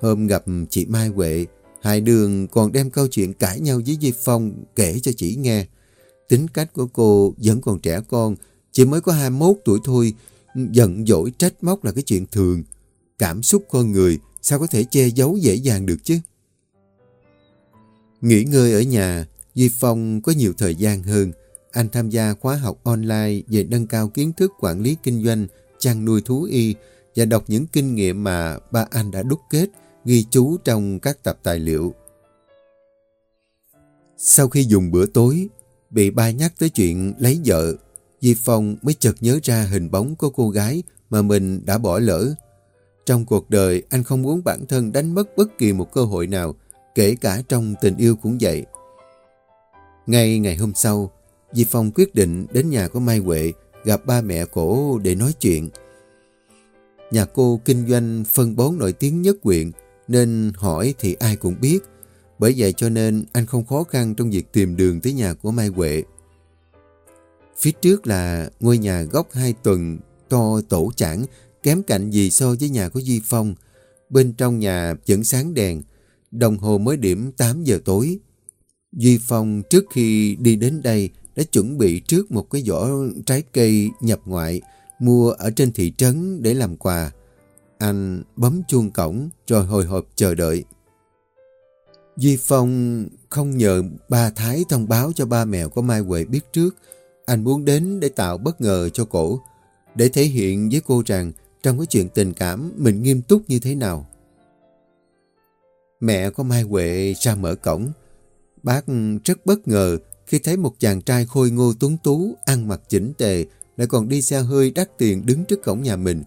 Hôm gặp chị Mai Huệ, hai Đường còn đem câu chuyện cãi nhau với Di Phong kể cho chị nghe. Tính cách của cô vẫn còn trẻ con, chỉ mới có 21 tuổi thôi, giận dỗi trách móc là cái chuyện thường. Cảm xúc con người sao có thể che giấu dễ dàng được chứ? Nghỉ ngơi ở nhà, Duy Phong có nhiều thời gian hơn. Anh tham gia khóa học online về nâng cao kiến thức quản lý kinh doanh, chăn nuôi thú y và đọc những kinh nghiệm mà ba anh đã đúc kết, ghi chú trong các tập tài liệu. Sau khi dùng bữa tối, bị ba nhắc tới chuyện lấy vợ, Di Phong mới chợt nhớ ra hình bóng của cô gái mà mình đã bỏ lỡ. Trong cuộc đời, anh không muốn bản thân đánh mất bất kỳ một cơ hội nào, kể cả trong tình yêu cũng vậy. Ngay ngày hôm sau, Di Phong quyết định đến nhà của Mai Huệ gặp ba mẹ cổ để nói chuyện. Nhà cô kinh doanh phân bón nổi tiếng nhất huyện, nên hỏi thì ai cũng biết. Bởi vậy cho nên anh không khó khăn trong việc tìm đường tới nhà của Mai Huệ. Phía trước là ngôi nhà góc hai tuần, to tổ chẳng kém cạnh gì so với nhà của Duy Phong. Bên trong nhà vẫn sáng đèn, đồng hồ mới điểm 8 giờ tối. Duy Phong trước khi đi đến đây đã chuẩn bị trước một cái vỏ trái cây nhập ngoại mua ở trên thị trấn để làm quà. Anh bấm chuông cổng rồi hồi hộp chờ đợi. Duy Phong không nhờ ba Thái thông báo cho ba mẹ của Mai Huệ biết trước. Anh muốn đến để tạo bất ngờ cho cổ, để thể hiện với cô rằng trong cái chuyện tình cảm mình nghiêm túc như thế nào. Mẹ của Mai Huệ ra mở cổng. Bác rất bất ngờ khi thấy một chàng trai khôi ngô tuấn tú, ăn mặc chỉnh tề, lại còn đi xe hơi đắt tiền đứng trước cổng nhà mình.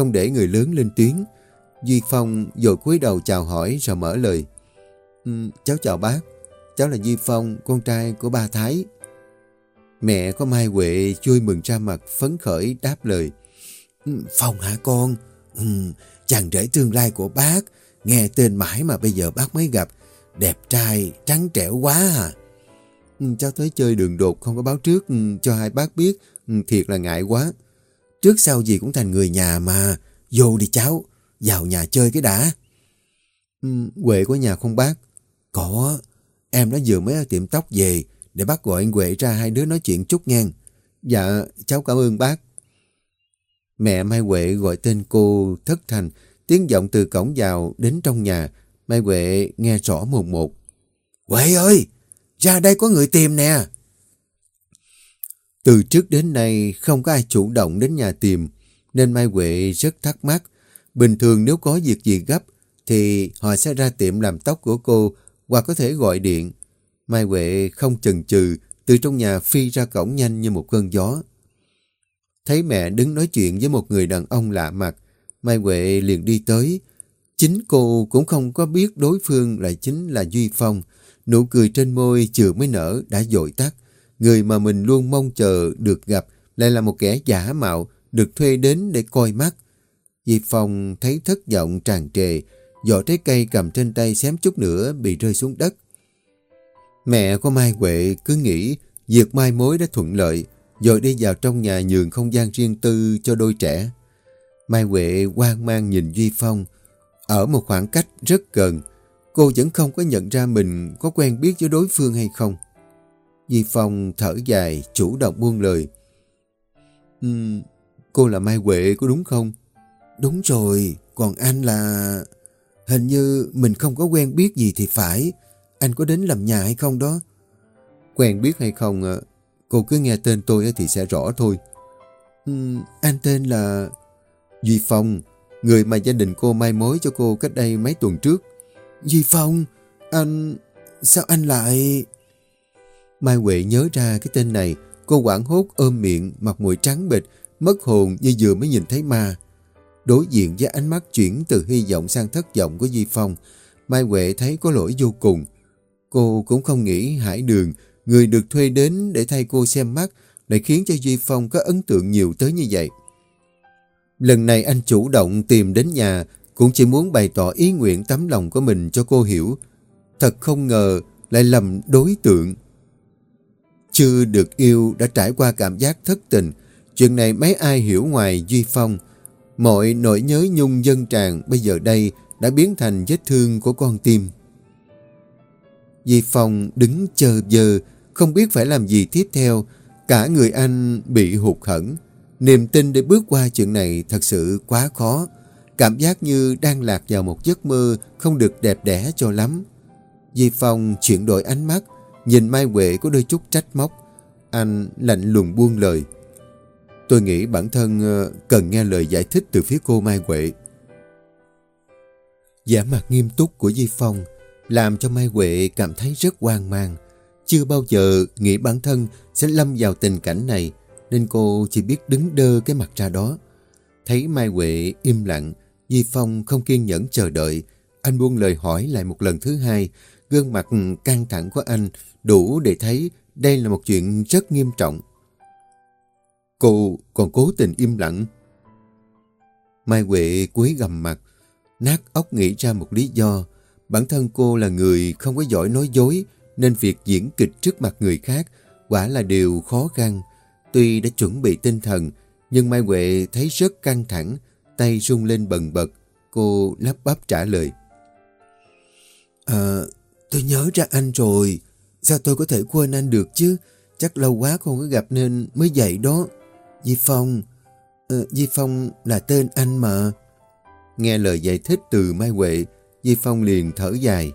Không để người lớn lên tiếng. Duy Phong rồi cúi đầu chào hỏi rồi mở lời. Um, cháu chào bác. Cháu là Duy Phong, con trai của ba Thái. Mẹ có Mai Huệ chui mừng ra mặt phấn khởi đáp lời. Um, Phong hả con? Um, chàng rể tương lai của bác. Nghe tên mãi mà bây giờ bác mới gặp. Đẹp trai, trắng trẻo quá à. Cháu tới chơi đường đột không có báo trước cho hai bác biết. Thiệt là ngại quá. Trước sau gì cũng thành người nhà mà. Vô đi cháu, vào nhà chơi cái đã. Ừ, Huệ có nhà không bác? Có, em nó vừa mới ở tiệm tóc về để bác gọi anh Huệ ra hai đứa nói chuyện chút ngang. Dạ, cháu cảm ơn bác. Mẹ Mai Huệ gọi tên cô thất thành, tiếng vọng từ cổng vào đến trong nhà. Mai Huệ nghe rõ một một. Huệ ơi, ra đây có người tìm nè. Từ trước đến nay không có ai chủ động đến nhà tìm, nên Mai Huệ rất thắc mắc. Bình thường nếu có việc gì gấp, thì họ sẽ ra tiệm làm tóc của cô hoặc có thể gọi điện. Mai Huệ không chần chừ, từ trong nhà phi ra cổng nhanh như một cơn gió. Thấy mẹ đứng nói chuyện với một người đàn ông lạ mặt, Mai Huệ liền đi tới. Chính cô cũng không có biết đối phương lại chính là Duy Phong. Nụ cười trên môi chưa mới nở đã dội tắt. Người mà mình luôn mong chờ được gặp lại là một kẻ giả mạo được thuê đến để coi mắt. Diệp Phong thấy thất vọng tràn trề, giỏ trái cây cầm trên tay xém chút nữa bị rơi xuống đất. Mẹ của Mai Huệ cứ nghĩ việc mai mối đã thuận lợi, rồi đi vào trong nhà nhường không gian riêng tư cho đôi trẻ. Mai Huệ hoang mang nhìn Duy Phong. Ở một khoảng cách rất gần, cô vẫn không có nhận ra mình có quen biết với đối phương hay không. Di Phong thở dài, chủ động buông lời. Um, cô là Mai Huệ có đúng không? Đúng rồi, còn anh là... Hình như mình không có quen biết gì thì phải. Anh có đến làm nhà hay không đó? Quen biết hay không, cô cứ nghe tên tôi thì sẽ rõ thôi. Um, anh tên là Duy Phong, người mà gia đình cô mai mối cho cô cách đây mấy tuần trước. Duy Phong, anh... Sao anh lại... Mai Huệ nhớ ra cái tên này, cô quảng hốt ôm miệng, mặt mũi trắng bịch mất hồn như vừa mới nhìn thấy ma. Đối diện với ánh mắt chuyển từ hy vọng sang thất vọng của Duy Phong, Mai Huệ thấy có lỗi vô cùng. Cô cũng không nghĩ Hải Đường, người được thuê đến để thay cô xem mắt, lại khiến cho Duy Phong có ấn tượng nhiều tới như vậy. Lần này anh chủ động tìm đến nhà, cũng chỉ muốn bày tỏ ý nguyện tấm lòng của mình cho cô hiểu. Thật không ngờ lại lầm đối tượng. Chưa được yêu đã trải qua cảm giác thất tình. Chuyện này mấy ai hiểu ngoài Duy Phong. Mọi nỗi nhớ nhung dân tràn bây giờ đây đã biến thành vết thương của con tim. Di Phong đứng chờ giờ, không biết phải làm gì tiếp theo. Cả người anh bị hụt hẫng. Niềm tin để bước qua chuyện này thật sự quá khó. Cảm giác như đang lạc vào một giấc mơ không được đẹp đẽ cho lắm. Di Phong chuyển đổi ánh mắt, nhìn Mai Huệ có đôi chút trách móc. Anh lạnh lùng buông lời. Tôi nghĩ bản thân ờ, cần nghe lời giải thích từ phía cô Mai Huệ. Giả mặt nghiêm túc của Di Phong làm cho Mai Huệ cảm thấy rất hoang mang. Chưa bao giờ nghĩ bản thân sẽ lâm vào tình cảnh này nên cô chỉ biết đứng đơ cái mặt ra đó. Thấy Mai Huệ im lặng, Di Phong không kiên nhẫn chờ đợi. Anh buông lời hỏi lại một lần thứ hai. Gương mặt ừ, căng thẳng của anh đủ để thấy đây là một chuyện rất nghiêm trọng. Cô còn cố tình im lặng. Mai Huệ cúi gầm mặt, nát óc nghĩ ra một lý do. Bản thân cô là người không có giỏi nói dối, nên việc diễn kịch trước mặt người khác quả là điều khó khăn. Tuy đã chuẩn bị tinh thần, nhưng Mai Huệ thấy rất căng thẳng, tay rung lên bần bật. Cô lắp bắp trả lời. À, tôi nhớ ra anh rồi. Sao tôi có thể quên anh được chứ? Chắc lâu quá không có gặp nên mới dậy đó. Di Phong, uh, Di Phong là tên anh mà. Nghe lời giải thích từ Mai Huệ, Di Phong liền thở dài.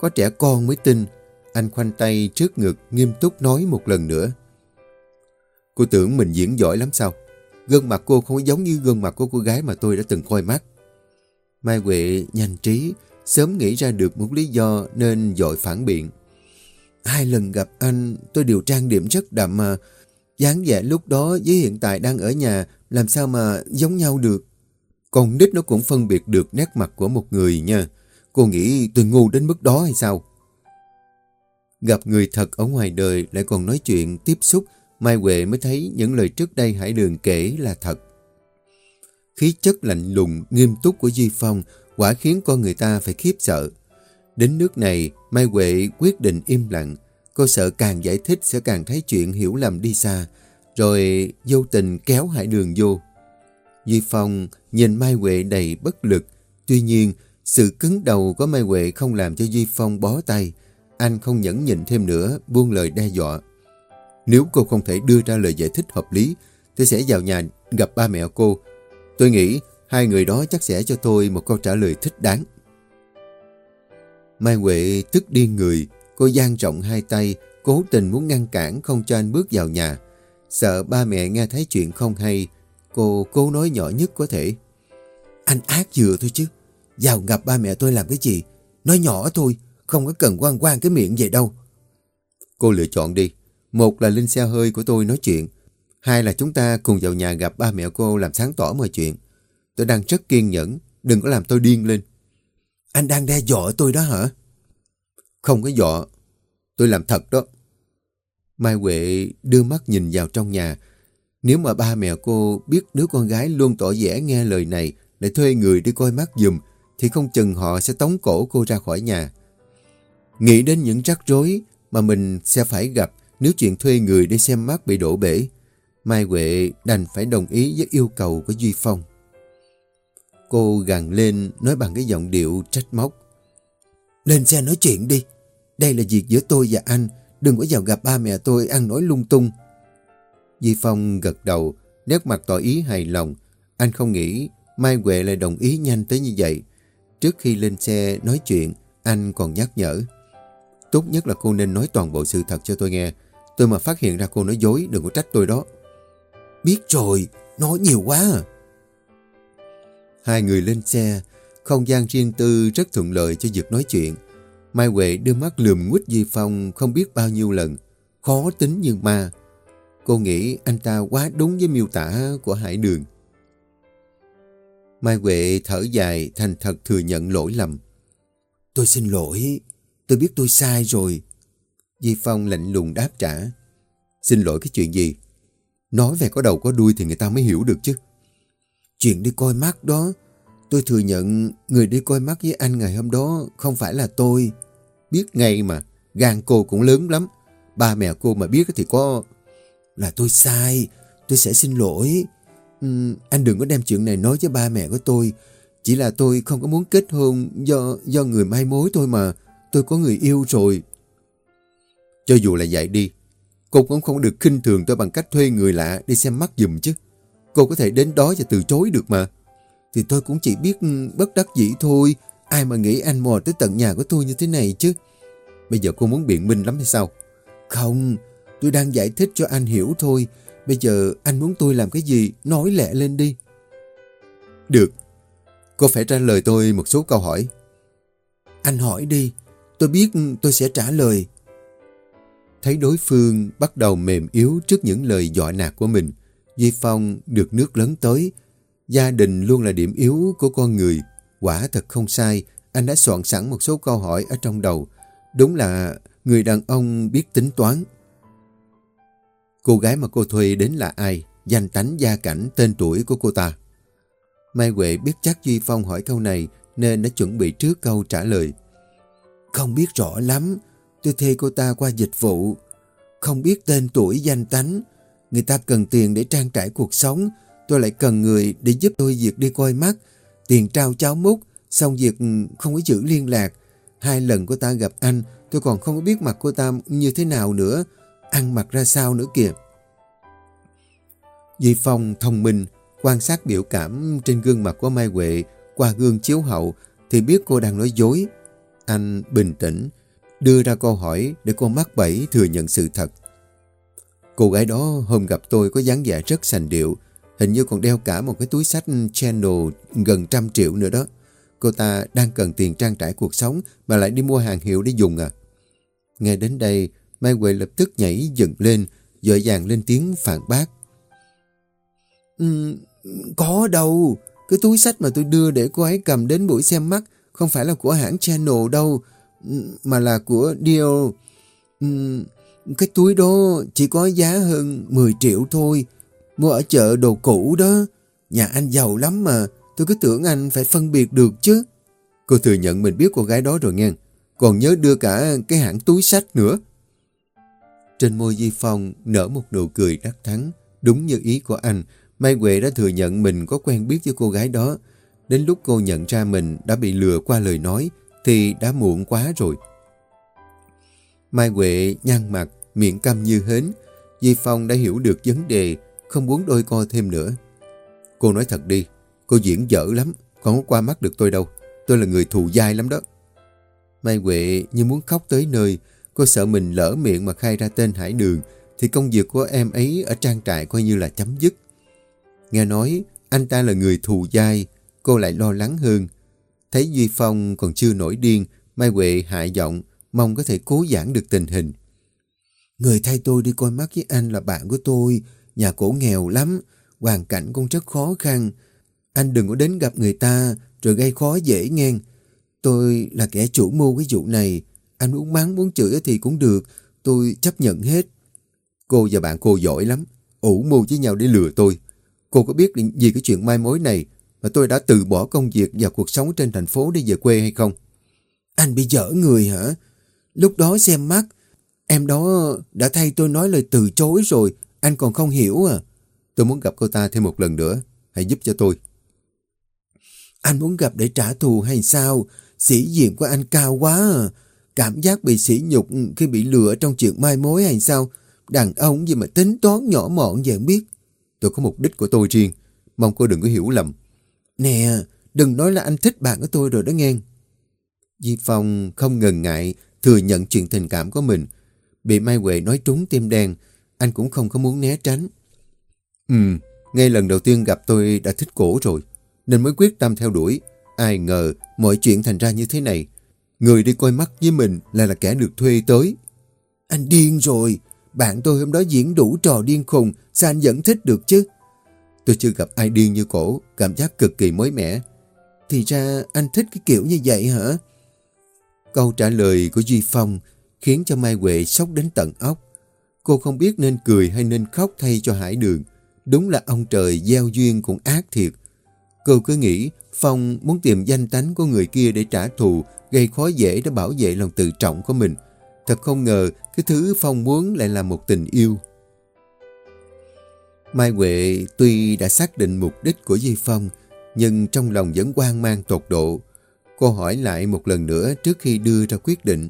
Có trẻ con mới tin. Anh khoanh tay trước ngực nghiêm túc nói một lần nữa. Cô tưởng mình diễn giỏi lắm sao? Gương mặt cô không giống như gương mặt của cô gái mà tôi đã từng coi mắt. Mai Huệ nhanh trí, sớm nghĩ ra được một lý do nên dội phản biện. Hai lần gặp anh, tôi đều trang điểm rất đậm mà. dáng vẻ lúc đó với hiện tại đang ở nhà, làm sao mà giống nhau được. Con nít nó cũng phân biệt được nét mặt của một người nha. Cô nghĩ tôi ngu đến mức đó hay sao? Gặp người thật ở ngoài đời lại còn nói chuyện, tiếp xúc, Mai Huệ mới thấy những lời trước đây Hải Đường kể là thật. Khí chất lạnh lùng, nghiêm túc của Duy Phong quả khiến con người ta phải khiếp sợ. Đến nước này, Mai Huệ quyết định im lặng. Cô sợ càng giải thích sẽ càng thấy chuyện hiểu lầm đi xa, rồi vô tình kéo Hải Đường vô. Duy Phong nhìn Mai Huệ đầy bất lực. Tuy nhiên, sự cứng đầu của Mai Huệ không làm cho Duy Phong bó tay. Anh không nhẫn nhịn thêm nữa, buông lời đe dọa. Nếu cô không thể đưa ra lời giải thích hợp lý, tôi sẽ vào nhà gặp ba mẹ cô. Tôi nghĩ hai người đó chắc sẽ cho tôi một câu trả lời thích đáng. Mai Huệ tức điên người, cô gian rộng hai tay, cố tình muốn ngăn cản không cho anh bước vào nhà. Sợ ba mẹ nghe thấy chuyện không hay, cô cố nói nhỏ nhất có thể. Anh ác dừa thôi chứ, vào gặp ba mẹ tôi làm cái gì? Nói nhỏ thôi, không có cần quan quan cái miệng vậy đâu. Cô lựa chọn đi. Một là lên xe hơi của tôi nói chuyện. Hai là chúng ta cùng vào nhà gặp ba mẹ cô làm sáng tỏ mọi chuyện. Tôi đang rất kiên nhẫn, đừng có làm tôi điên lên. Anh đang đe dọa tôi đó hả? Không có dọa, tôi làm thật đó. Mai Huệ đưa mắt nhìn vào trong nhà. Nếu mà ba mẹ cô biết đứa con gái luôn tỏ vẻ nghe lời này để thuê người đi coi mắt giùm thì không chừng họ sẽ tống cổ cô ra khỏi nhà. Nghĩ đến những rắc rối mà mình sẽ phải gặp nếu chuyện thuê người đi xem mắt bị đổ bể. Mai Huệ đành phải đồng ý với yêu cầu của Duy Phong. Cô gằn lên nói bằng cái giọng điệu trách móc. Lên xe nói chuyện đi. Đây là việc giữa tôi và anh. Đừng có vào gặp ba mẹ tôi ăn nói lung tung. Di Phong gật đầu, nét mặt tỏ ý hài lòng. Anh không nghĩ Mai Huệ lại đồng ý nhanh tới như vậy. Trước khi lên xe nói chuyện, anh còn nhắc nhở. Tốt nhất là cô nên nói toàn bộ sự thật cho tôi nghe. Tôi mà phát hiện ra cô nói dối, đừng có trách tôi đó. Biết rồi, nói nhiều quá à. Hai người lên xe, không gian riêng tư rất thuận lợi cho việc nói chuyện. Mai Huệ đưa mắt lườm nguyết Di Phong không biết bao nhiêu lần. Khó tính như ma. Cô nghĩ anh ta quá đúng với miêu tả của Hải Đường. Mai Huệ thở dài thành thật thừa nhận lỗi lầm. Tôi xin lỗi, tôi biết tôi sai rồi. Di Phong lạnh lùng đáp trả. Xin lỗi cái chuyện gì? Nói về có đầu có đuôi thì người ta mới hiểu được chứ. Chuyện đi coi mắt đó, tôi thừa nhận người đi coi mắt với anh ngày hôm đó không phải là tôi. Biết ngay mà, gan cô cũng lớn lắm. Ba mẹ cô mà biết thì có... Là tôi sai, tôi sẽ xin lỗi. Uhm, anh đừng có đem chuyện này nói với ba mẹ của tôi. Chỉ là tôi không có muốn kết hôn do do người mai mối thôi mà. Tôi có người yêu rồi. Cho dù là vậy đi, cô cũng không được khinh thường tôi bằng cách thuê người lạ đi xem mắt dùm chứ. Cô có thể đến đó và từ chối được mà. Thì tôi cũng chỉ biết ừ, bất đắc dĩ thôi. Ai mà nghĩ anh mò tới tận nhà của tôi như thế này chứ. Bây giờ cô muốn biện minh lắm hay sao? Không, tôi đang giải thích cho anh hiểu thôi. Bây giờ anh muốn tôi làm cái gì, nói lẹ lên đi. Được, cô phải trả lời tôi một số câu hỏi. Anh hỏi đi, tôi biết tôi sẽ trả lời. Thấy đối phương bắt đầu mềm yếu trước những lời dọa nạt của mình, Di Phong được nước lớn tới. Gia đình luôn là điểm yếu của con người. Quả thật không sai, anh đã soạn sẵn một số câu hỏi ở trong đầu. Đúng là người đàn ông biết tính toán. Cô gái mà cô thuê đến là ai? Danh tánh gia cảnh, tên tuổi của cô ta. Mai Huệ biết chắc Duy Phong hỏi câu này nên đã chuẩn bị trước câu trả lời. Không biết rõ lắm, tôi thuê cô ta qua dịch vụ. Không biết tên tuổi danh tánh. Người ta cần tiền để trang trải cuộc sống. Tôi lại cần người để giúp tôi việc đi coi mắt. Tiền trao cháo múc, xong việc ừ, không có giữ liên lạc. Hai lần cô ta gặp anh, tôi còn không có biết mặt cô ta như thế nào nữa. Ăn mặc ra sao nữa kìa. Di Phong thông minh, quan sát biểu cảm trên gương mặt của Mai Huệ qua gương chiếu hậu thì biết cô đang nói dối. Anh bình tĩnh, đưa ra câu hỏi để cô mắc bẫy thừa nhận sự thật. Cô gái đó hôm gặp tôi có dáng vẻ rất sành điệu, hình như còn đeo cả một cái túi sách Channel gần trăm triệu nữa đó. Cô ta đang cần tiền trang trải cuộc sống mà lại đi mua hàng hiệu để dùng à. Nghe đến đây, Mai Huệ lập tức nhảy dựng lên, dội dàng lên tiếng phản bác. Ừ, có đâu, cái túi sách mà tôi đưa để cô ấy cầm đến buổi xem mắt không phải là của hãng Channel đâu, mà là của Dior. Cái túi đó chỉ có giá hơn 10 triệu thôi, mua ở chợ đồ cũ đó. Nhà anh giàu lắm mà, tôi cứ tưởng anh phải phân biệt được chứ. Cô thừa nhận mình biết cô gái đó rồi nghe, còn nhớ đưa cả cái hãng túi sách nữa. Trên môi Di Phong nở một nụ cười đắc thắng, đúng như ý của anh, Mai Huệ đã thừa nhận mình có quen biết với cô gái đó. Đến lúc cô nhận ra mình đã bị lừa qua lời nói thì đã muộn quá rồi. Mai Huệ nhăn mặt, miệng căm như hến. Di Phong đã hiểu được vấn đề, không muốn đôi co thêm nữa. Cô nói thật đi, cô diễn dở lắm, còn có qua mắt được tôi đâu. Tôi là người thù dai lắm đó. Mai Huệ như muốn khóc tới nơi, cô sợ mình lỡ miệng mà khai ra tên Hải Đường, thì công việc của em ấy ở trang trại coi như là chấm dứt. Nghe nói anh ta là người thù dai, cô lại lo lắng hơn. Thấy Duy Phong còn chưa nổi điên, Mai Huệ hạ giọng, mong có thể cố giãn được tình hình. Người thay tôi đi coi mắt với anh là bạn của tôi, nhà cổ nghèo lắm, hoàn cảnh cũng rất khó khăn. Anh đừng có đến gặp người ta rồi gây khó dễ ngang. Tôi là kẻ chủ mưu cái vụ này, anh muốn mắng muốn chửi thì cũng được, tôi chấp nhận hết. Cô và bạn cô giỏi lắm, ủ mưu với nhau để lừa tôi. Cô có biết gì cái chuyện mai mối này mà tôi đã từ bỏ công việc và cuộc sống trên thành phố để về quê hay không? Anh bị dở người hả? Lúc đó xem mắt, em đó đã thay tôi nói lời từ chối rồi, anh còn không hiểu à? Tôi muốn gặp cô ta thêm một lần nữa, hãy giúp cho tôi. Anh muốn gặp để trả thù hay sao? Sĩ diện của anh cao quá à. Cảm giác bị sỉ nhục khi bị lừa trong chuyện mai mối hay sao? Đàn ông gì mà tính toán nhỏ mọn vậy biết. Tôi có mục đích của tôi riêng. Mong cô đừng có hiểu lầm. Nè, đừng nói là anh thích bạn của tôi rồi đó nghe. Di Phong không ngần ngại thừa nhận chuyện tình cảm của mình. Bị Mai Huệ nói trúng tim đen, anh cũng không có muốn né tránh. Ừ, ngay lần đầu tiên gặp tôi đã thích cổ rồi, nên mới quyết tâm theo đuổi. Ai ngờ mọi chuyện thành ra như thế này. Người đi coi mắt với mình là là kẻ được thuê tới. Anh điên rồi, bạn tôi hôm đó diễn đủ trò điên khùng, sao anh vẫn thích được chứ? Tôi chưa gặp ai điên như cổ, cảm giác cực kỳ mới mẻ. Thì ra anh thích cái kiểu như vậy hả? Câu trả lời của Duy Phong khiến cho Mai Huệ sốc đến tận óc. Cô không biết nên cười hay nên khóc thay cho Hải Đường. Đúng là ông trời gieo duyên cũng ác thiệt. Cô cứ nghĩ Phong muốn tìm danh tánh của người kia để trả thù, gây khó dễ để bảo vệ lòng tự trọng của mình. Thật không ngờ cái thứ Phong muốn lại là một tình yêu. Mai Huệ tuy đã xác định mục đích của Duy Phong, nhưng trong lòng vẫn quan mang tột độ. Cô hỏi lại một lần nữa trước khi đưa ra quyết định.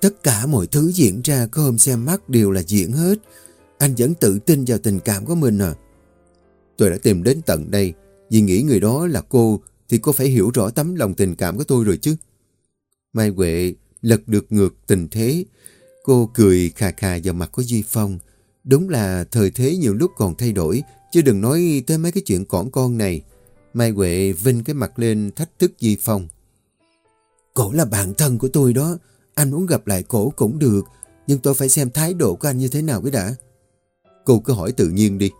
Tất cả mọi thứ diễn ra có hôm xem mắt đều là diễn hết. Anh vẫn tự tin vào tình cảm của mình à? Tôi đã tìm đến tận đây, vì nghĩ người đó là cô, thì cô phải hiểu rõ tấm lòng tình cảm của tôi rồi chứ. Mai Huệ lật được ngược tình thế. Cô cười khà khà vào mặt của Duy Phong. Đúng là thời thế nhiều lúc còn thay đổi, chứ đừng nói tới mấy cái chuyện cỏn con này. Mai Huệ vinh cái mặt lên thách thức di Phong. Cổ là bạn thân của tôi đó, anh muốn gặp lại cổ cũng được, nhưng tôi phải xem thái độ của anh như thế nào cái đã. Cô cứ hỏi tự nhiên đi.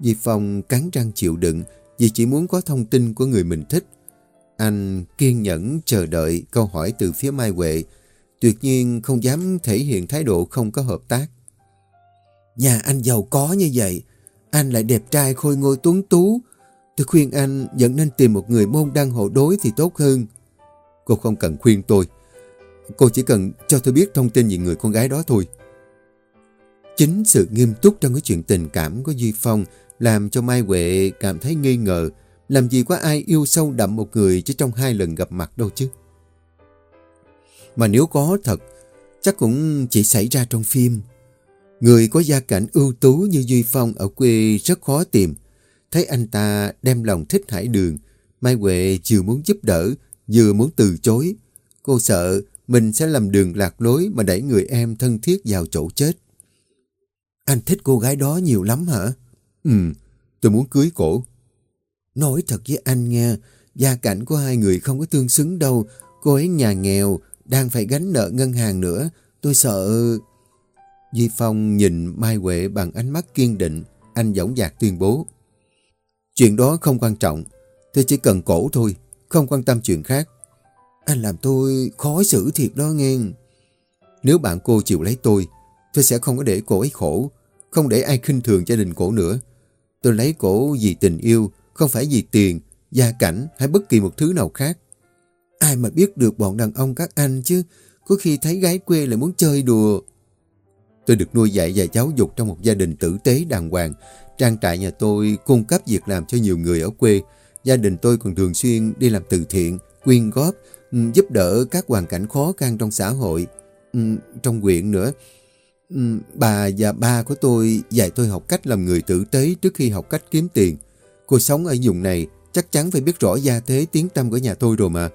di Phong cắn răng chịu đựng vì chỉ muốn có thông tin của người mình thích. Anh kiên nhẫn chờ đợi câu hỏi từ phía Mai Huệ, tuyệt nhiên không dám thể hiện thái độ không có hợp tác. Nhà anh giàu có như vậy, anh lại đẹp trai khôi ngôi tuấn tú tôi khuyên anh vẫn nên tìm một người môn đăng hộ đối thì tốt hơn. Cô không cần khuyên tôi. Cô chỉ cần cho tôi biết thông tin về người con gái đó thôi. Chính sự nghiêm túc trong cái chuyện tình cảm của Duy Phong làm cho Mai Huệ cảm thấy nghi ngờ. Làm gì có ai yêu sâu đậm một người chỉ trong hai lần gặp mặt đâu chứ. Mà nếu có thật, chắc cũng chỉ xảy ra trong phim. Người có gia cảnh ưu tú như Duy Phong ở quê rất khó tìm. Thấy anh ta đem lòng thích Hải Đường, Mai Huệ vừa muốn giúp đỡ, vừa muốn từ chối. Cô sợ mình sẽ làm đường lạc lối mà đẩy người em thân thiết vào chỗ chết. Anh thích cô gái đó nhiều lắm hả? Ừ, tôi muốn cưới cổ. Nói thật với anh nghe, gia cảnh của hai người không có tương xứng đâu. Cô ấy nhà nghèo, đang phải gánh nợ ngân hàng nữa. Tôi sợ... Di Phong nhìn Mai Huệ bằng ánh mắt kiên định, anh dõng dạc tuyên bố. Chuyện đó không quan trọng, tôi chỉ cần cổ thôi, không quan tâm chuyện khác. Anh làm tôi khó xử thiệt đó nghe. Nếu bạn cô chịu lấy tôi, tôi sẽ không có để cô ấy khổ, không để ai khinh thường gia đình cổ nữa. Tôi lấy cổ vì tình yêu, không phải vì tiền, gia cảnh hay bất kỳ một thứ nào khác. Ai mà biết được bọn đàn ông các anh chứ, có khi thấy gái quê lại muốn chơi đùa. Tôi được nuôi dạy và giáo dục trong một gia đình tử tế đàng hoàng. Trang trại nhà tôi cung cấp việc làm cho nhiều người ở quê. Gia đình tôi còn thường xuyên đi làm từ thiện, quyên góp, ừ, giúp đỡ các hoàn cảnh khó khăn trong xã hội, ừ, trong huyện nữa. Ừ, bà và ba của tôi dạy tôi học cách làm người tử tế trước khi học cách kiếm tiền. Cô sống ở vùng này chắc chắn phải biết rõ gia thế tiếng tâm của nhà tôi rồi mà.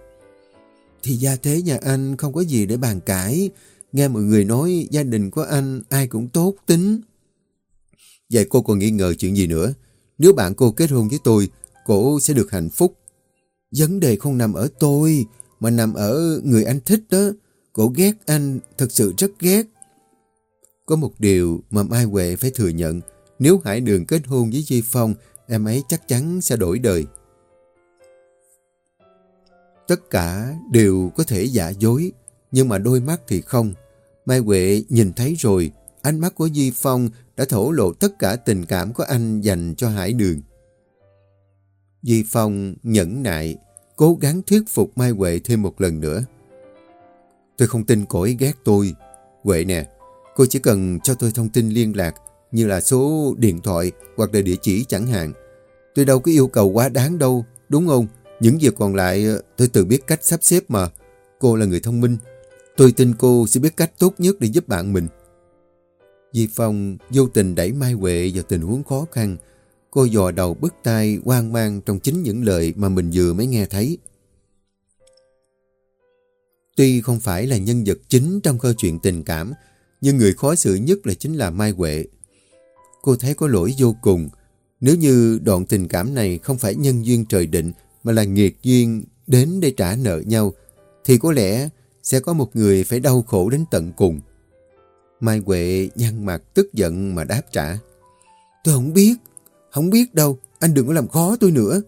Thì gia thế nhà anh không có gì để bàn cãi. Nghe mọi người nói gia đình của anh ai cũng tốt tính. Vậy cô còn nghi ngờ chuyện gì nữa? Nếu bạn cô kết hôn với tôi, cô sẽ được hạnh phúc. Vấn đề không nằm ở tôi, mà nằm ở người anh thích đó. Cô ghét anh, thật sự rất ghét. Có một điều mà Mai Huệ phải thừa nhận, nếu Hải Đường kết hôn với Di Phong, em ấy chắc chắn sẽ đổi đời. Tất cả đều có thể giả dối, nhưng mà đôi mắt thì không. Mai Huệ nhìn thấy rồi, ánh mắt của Di Phong đã thổ lộ tất cả tình cảm của anh dành cho Hải Đường. Di Phong nhẫn nại, cố gắng thuyết phục Mai Huệ thêm một lần nữa. Tôi không tin cô ấy ghét tôi. Huệ nè, cô chỉ cần cho tôi thông tin liên lạc như là số điện thoại hoặc là địa chỉ chẳng hạn. Tôi đâu có yêu cầu quá đáng đâu, đúng không? Những việc còn lại ờ, tôi tự biết cách sắp xếp mà. Cô là người thông minh. Tôi tin cô sẽ biết cách tốt nhất để giúp bạn mình. Di Phong vô tình đẩy Mai Huệ vào tình huống khó khăn. Cô dò đầu bứt tai hoang mang trong chính những lời mà mình vừa mới nghe thấy. Tuy không phải là nhân vật chính trong câu chuyện tình cảm, nhưng người khó xử nhất là chính là Mai Huệ. Cô thấy có lỗi vô cùng. Nếu như đoạn tình cảm này không phải nhân duyên trời định mà là nghiệt duyên đến để trả nợ nhau, thì có lẽ sẽ có một người phải đau khổ đến tận cùng. Mai Huệ nhăn mặt tức giận mà đáp trả. Tôi không biết, không biết đâu, anh đừng có làm khó tôi nữa.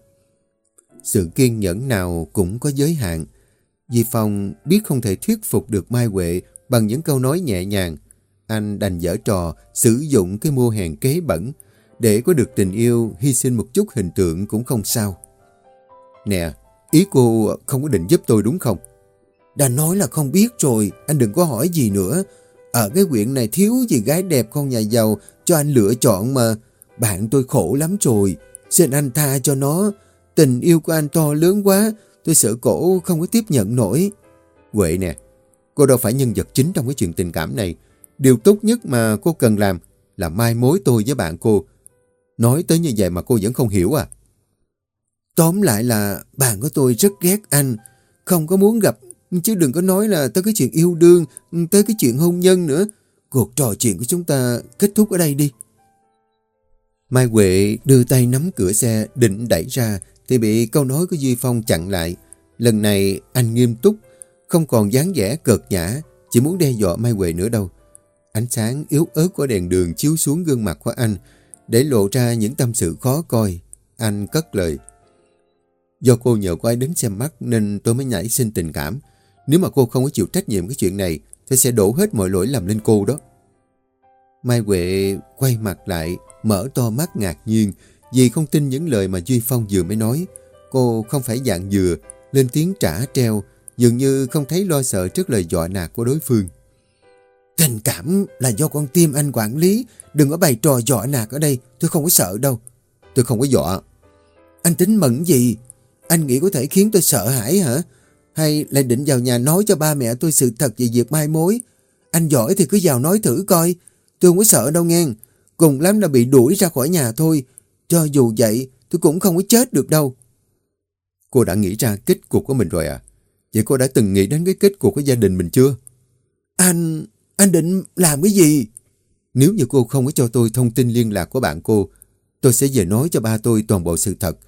Sự kiên nhẫn nào cũng có giới hạn. Di Phong biết không thể thuyết phục được Mai Huệ bằng những câu nói nhẹ nhàng. Anh đành dở trò sử dụng cái mua hàng kế bẩn. Để có được tình yêu, hy sinh một chút hình tượng cũng không sao. Nè, ý cô không có định giúp tôi đúng không? Đã nói là không biết rồi, anh đừng có hỏi gì nữa. Ở cái quyển này thiếu gì gái đẹp con nhà giàu cho anh lựa chọn mà. Bạn tôi khổ lắm rồi, xin anh tha cho nó. Tình yêu của anh to lớn quá, tôi sợ cổ không có tiếp nhận nổi. Huệ nè, cô đâu phải nhân vật chính trong cái chuyện tình cảm này. Điều tốt nhất mà cô cần làm là mai mối tôi với bạn cô. Nói tới như vậy mà cô vẫn không hiểu à? Tóm lại là bạn của tôi rất ghét anh, không có muốn gặp, chứ đừng có nói là tới cái chuyện yêu đương, tới cái chuyện hôn nhân nữa. Cuộc trò chuyện của chúng ta kết thúc ở đây đi. Mai Huệ đưa tay nắm cửa xe định đẩy ra thì bị câu nói của Duy Phong chặn lại. Lần này anh nghiêm túc, không còn dáng vẻ cợt nhã, chỉ muốn đe dọa Mai Huệ nữa đâu. Ánh sáng yếu ớt của đèn đường chiếu xuống gương mặt của anh để lộ ra những tâm sự khó coi. Anh cất lời. Do cô nhờ có ai đến xem mắt nên tôi mới nhảy sinh tình cảm. Nếu mà cô không có chịu trách nhiệm cái chuyện này thì sẽ đổ hết mọi lỗi lầm lên cô đó. Mai Huệ quay mặt lại, mở to mắt ngạc nhiên, Vì không tin những lời mà Duy Phong vừa mới nói, cô không phải dạng dừa, lên tiếng trả treo, dường như không thấy lo sợ trước lời dọa nạt của đối phương. Tình cảm là do con tim anh quản lý, đừng có bày trò dọa nạt ở đây, tôi không có sợ đâu. Tôi không có dọa. Anh tính mẫn gì? Anh nghĩ có thể khiến tôi sợ hãi hả? Hay lại định vào nhà nói cho ba mẹ tôi sự thật về việc mai mối? Anh giỏi thì cứ vào nói thử coi. Tôi không có sợ đâu nghe. Cùng lắm là bị đuổi ra khỏi nhà thôi. Cho dù vậy, tôi cũng không có chết được đâu. Cô đã nghĩ ra kết cục của mình rồi à? Vậy cô đã từng nghĩ đến cái kết cục của gia đình mình chưa? Anh... anh định làm cái gì? Nếu như cô không có cho tôi thông tin liên lạc của bạn cô, tôi sẽ về nói cho ba tôi toàn bộ sự thật.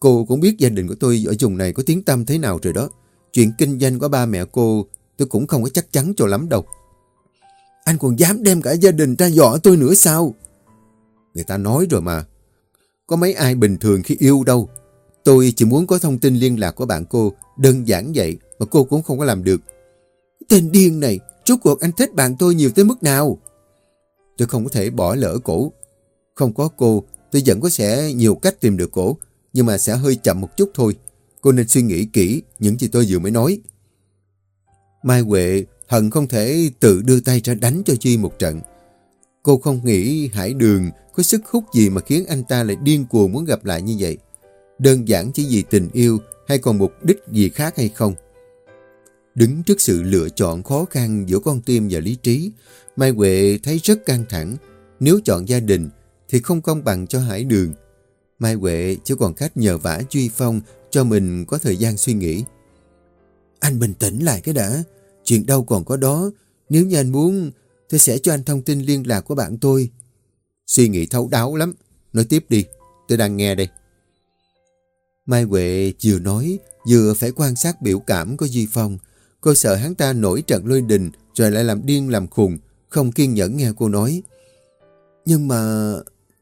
Cô cũng biết gia đình của tôi ở vùng này có tiếng tâm thế nào rồi đó. Chuyện kinh doanh của ba mẹ cô tôi cũng không có chắc chắn cho lắm đâu. Anh còn dám đem cả gia đình ra dọa tôi nữa sao? Người ta nói rồi mà. Có mấy ai bình thường khi yêu đâu. Tôi chỉ muốn có thông tin liên lạc của bạn cô. Đơn giản vậy mà cô cũng không có làm được. Tên điên này, rốt cuộc anh thích bạn tôi nhiều tới mức nào? Tôi không có thể bỏ lỡ cổ. Không có cô, tôi vẫn có sẽ nhiều cách tìm được cổ. Nhưng mà sẽ hơi chậm một chút thôi. Cô nên suy nghĩ kỹ những gì tôi vừa mới nói. Mai Huệ hận không thể tự đưa tay ra đánh cho duy một trận. Cô không nghĩ Hải Đường có sức hút gì mà khiến anh ta lại điên cuồng muốn gặp lại như vậy. Đơn giản chỉ vì tình yêu hay còn mục đích gì khác hay không. Đứng trước sự lựa chọn khó khăn giữa con tim và lý trí, Mai Huệ thấy rất căng thẳng. Nếu chọn gia đình thì không công bằng cho Hải Đường. Mai Huệ chỉ còn cách nhờ vả Duy Phong cho mình có thời gian suy nghĩ. Anh bình tĩnh lại cái đã. Chuyện đâu còn có đó. Nếu như anh muốn, tôi sẽ cho anh thông tin liên lạc của bạn tôi. Suy nghĩ thấu đáo lắm. Nói tiếp đi. Tôi đang nghe đây. Mai Huệ vừa nói, vừa phải quan sát biểu cảm của Duy Phong. Cô sợ hắn ta nổi trận lôi đình, rồi lại làm điên làm khùng, không kiên nhẫn nghe cô nói. Nhưng mà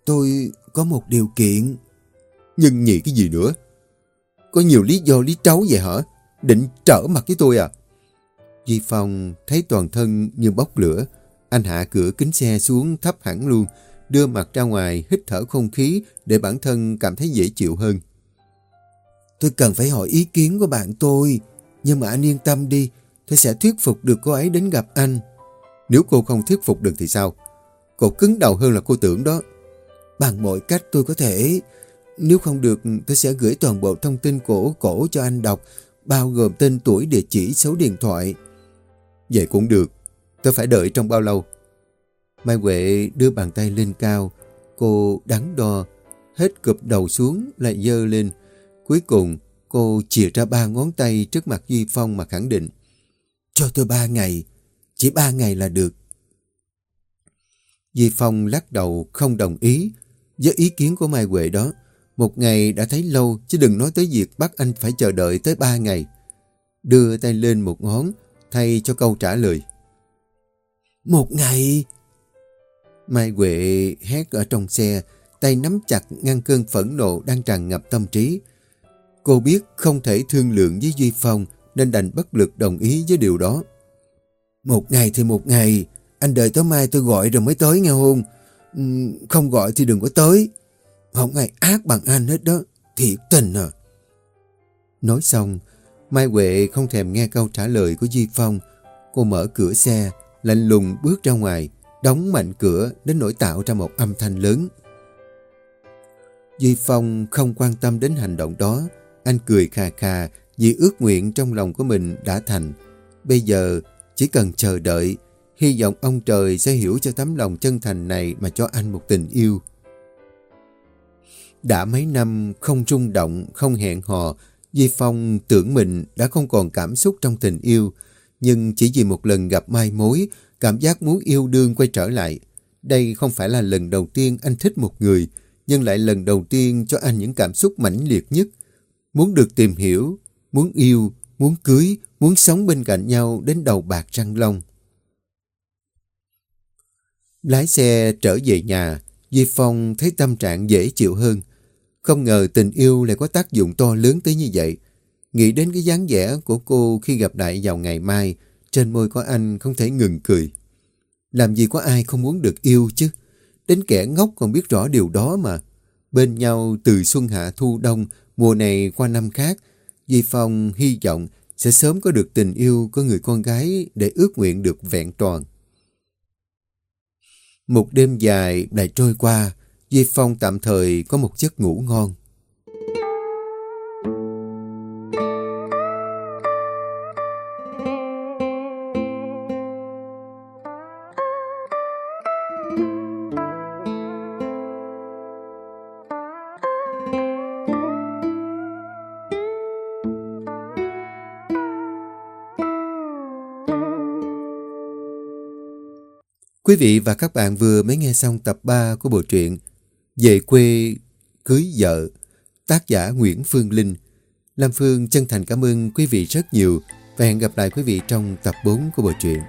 tôi có một điều kiện. Nhưng nhị cái gì nữa? Có nhiều lý do lý trấu vậy hả? Định trở mặt với tôi à? Duy Phong thấy toàn thân như bốc lửa. Anh hạ cửa kính xe xuống thấp hẳn luôn, đưa mặt ra ngoài hít thở không khí để bản thân cảm thấy dễ chịu hơn. Tôi cần phải hỏi ý kiến của bạn tôi, nhưng mà anh yên tâm đi, tôi sẽ thuyết phục được cô ấy đến gặp anh. Nếu cô không thuyết phục được thì sao? Cô cứng đầu hơn là cô tưởng đó. Bằng mọi cách tôi có thể... Nếu không được, tôi sẽ gửi toàn bộ thông tin cổ cổ cho anh đọc, bao gồm tên tuổi, địa chỉ, số điện thoại. Vậy cũng được. Tôi phải đợi trong bao lâu? Mai Huệ đưa bàn tay lên cao. Cô đắn đo, hết cụp đầu xuống lại dơ lên. Cuối cùng, cô chìa ra ba ngón tay trước mặt Duy Phong mà khẳng định. Cho tôi ba ngày, chỉ ba ngày là được. Duy Phong lắc đầu không đồng ý với ý kiến của Mai Huệ đó. Một ngày đã thấy lâu chứ đừng nói tới việc bắt anh phải chờ đợi tới ba ngày. Đưa tay lên một ngón thay cho câu trả lời. Một ngày... Mai Huệ hét ở trong xe, tay nắm chặt ngăn cơn phẫn nộ đang tràn ngập tâm trí. Cô biết không thể thương lượng với Duy Phong nên đành bất lực đồng ý với điều đó. Một ngày thì một ngày, anh đợi tới mai tôi gọi rồi mới tới nghe hôn. Không gọi thì đừng có tới. Không ai ác bằng anh hết đó, thiệt tình à. Nói xong, Mai Huệ không thèm nghe câu trả lời của Duy Phong. Cô mở cửa xe, lạnh lùng bước ra ngoài, đóng mạnh cửa đến nỗi tạo ra một âm thanh lớn. Duy Phong không quan tâm đến hành động đó. Anh cười khà khà vì ước nguyện trong lòng của mình đã thành. Bây giờ chỉ cần chờ đợi, hy vọng ông trời sẽ hiểu cho tấm lòng chân thành này mà cho anh một tình yêu. Đã mấy năm không rung động, không hẹn hò, Di Phong tưởng mình đã không còn cảm xúc trong tình yêu, nhưng chỉ vì một lần gặp mai mối, cảm giác muốn yêu đương quay trở lại. Đây không phải là lần đầu tiên anh thích một người, nhưng lại lần đầu tiên cho anh những cảm xúc mãnh liệt nhất. Muốn được tìm hiểu, muốn yêu, muốn cưới, muốn sống bên cạnh nhau đến đầu bạc răng long. Lái xe trở về nhà, Di Phong thấy tâm trạng dễ chịu hơn. Không ngờ tình yêu lại có tác dụng to lớn tới như vậy. Nghĩ đến cái dáng vẻ của cô khi gặp lại vào ngày mai, trên môi có anh không thể ngừng cười. Làm gì có ai không muốn được yêu chứ? Đến kẻ ngốc còn biết rõ điều đó mà. Bên nhau từ xuân hạ thu đông, mùa này qua năm khác, Di Phong hy vọng sẽ sớm có được tình yêu của người con gái để ước nguyện được vẹn toàn. Một đêm dài lại trôi qua, Di Phong tạm thời có một giấc ngủ ngon. Quý vị và các bạn vừa mới nghe xong tập 3 của bộ truyện về quê cưới vợ, tác giả Nguyễn Phương Linh. Lam Phương chân thành cảm ơn quý vị rất nhiều và hẹn gặp lại quý vị trong tập 4 của bộ truyện.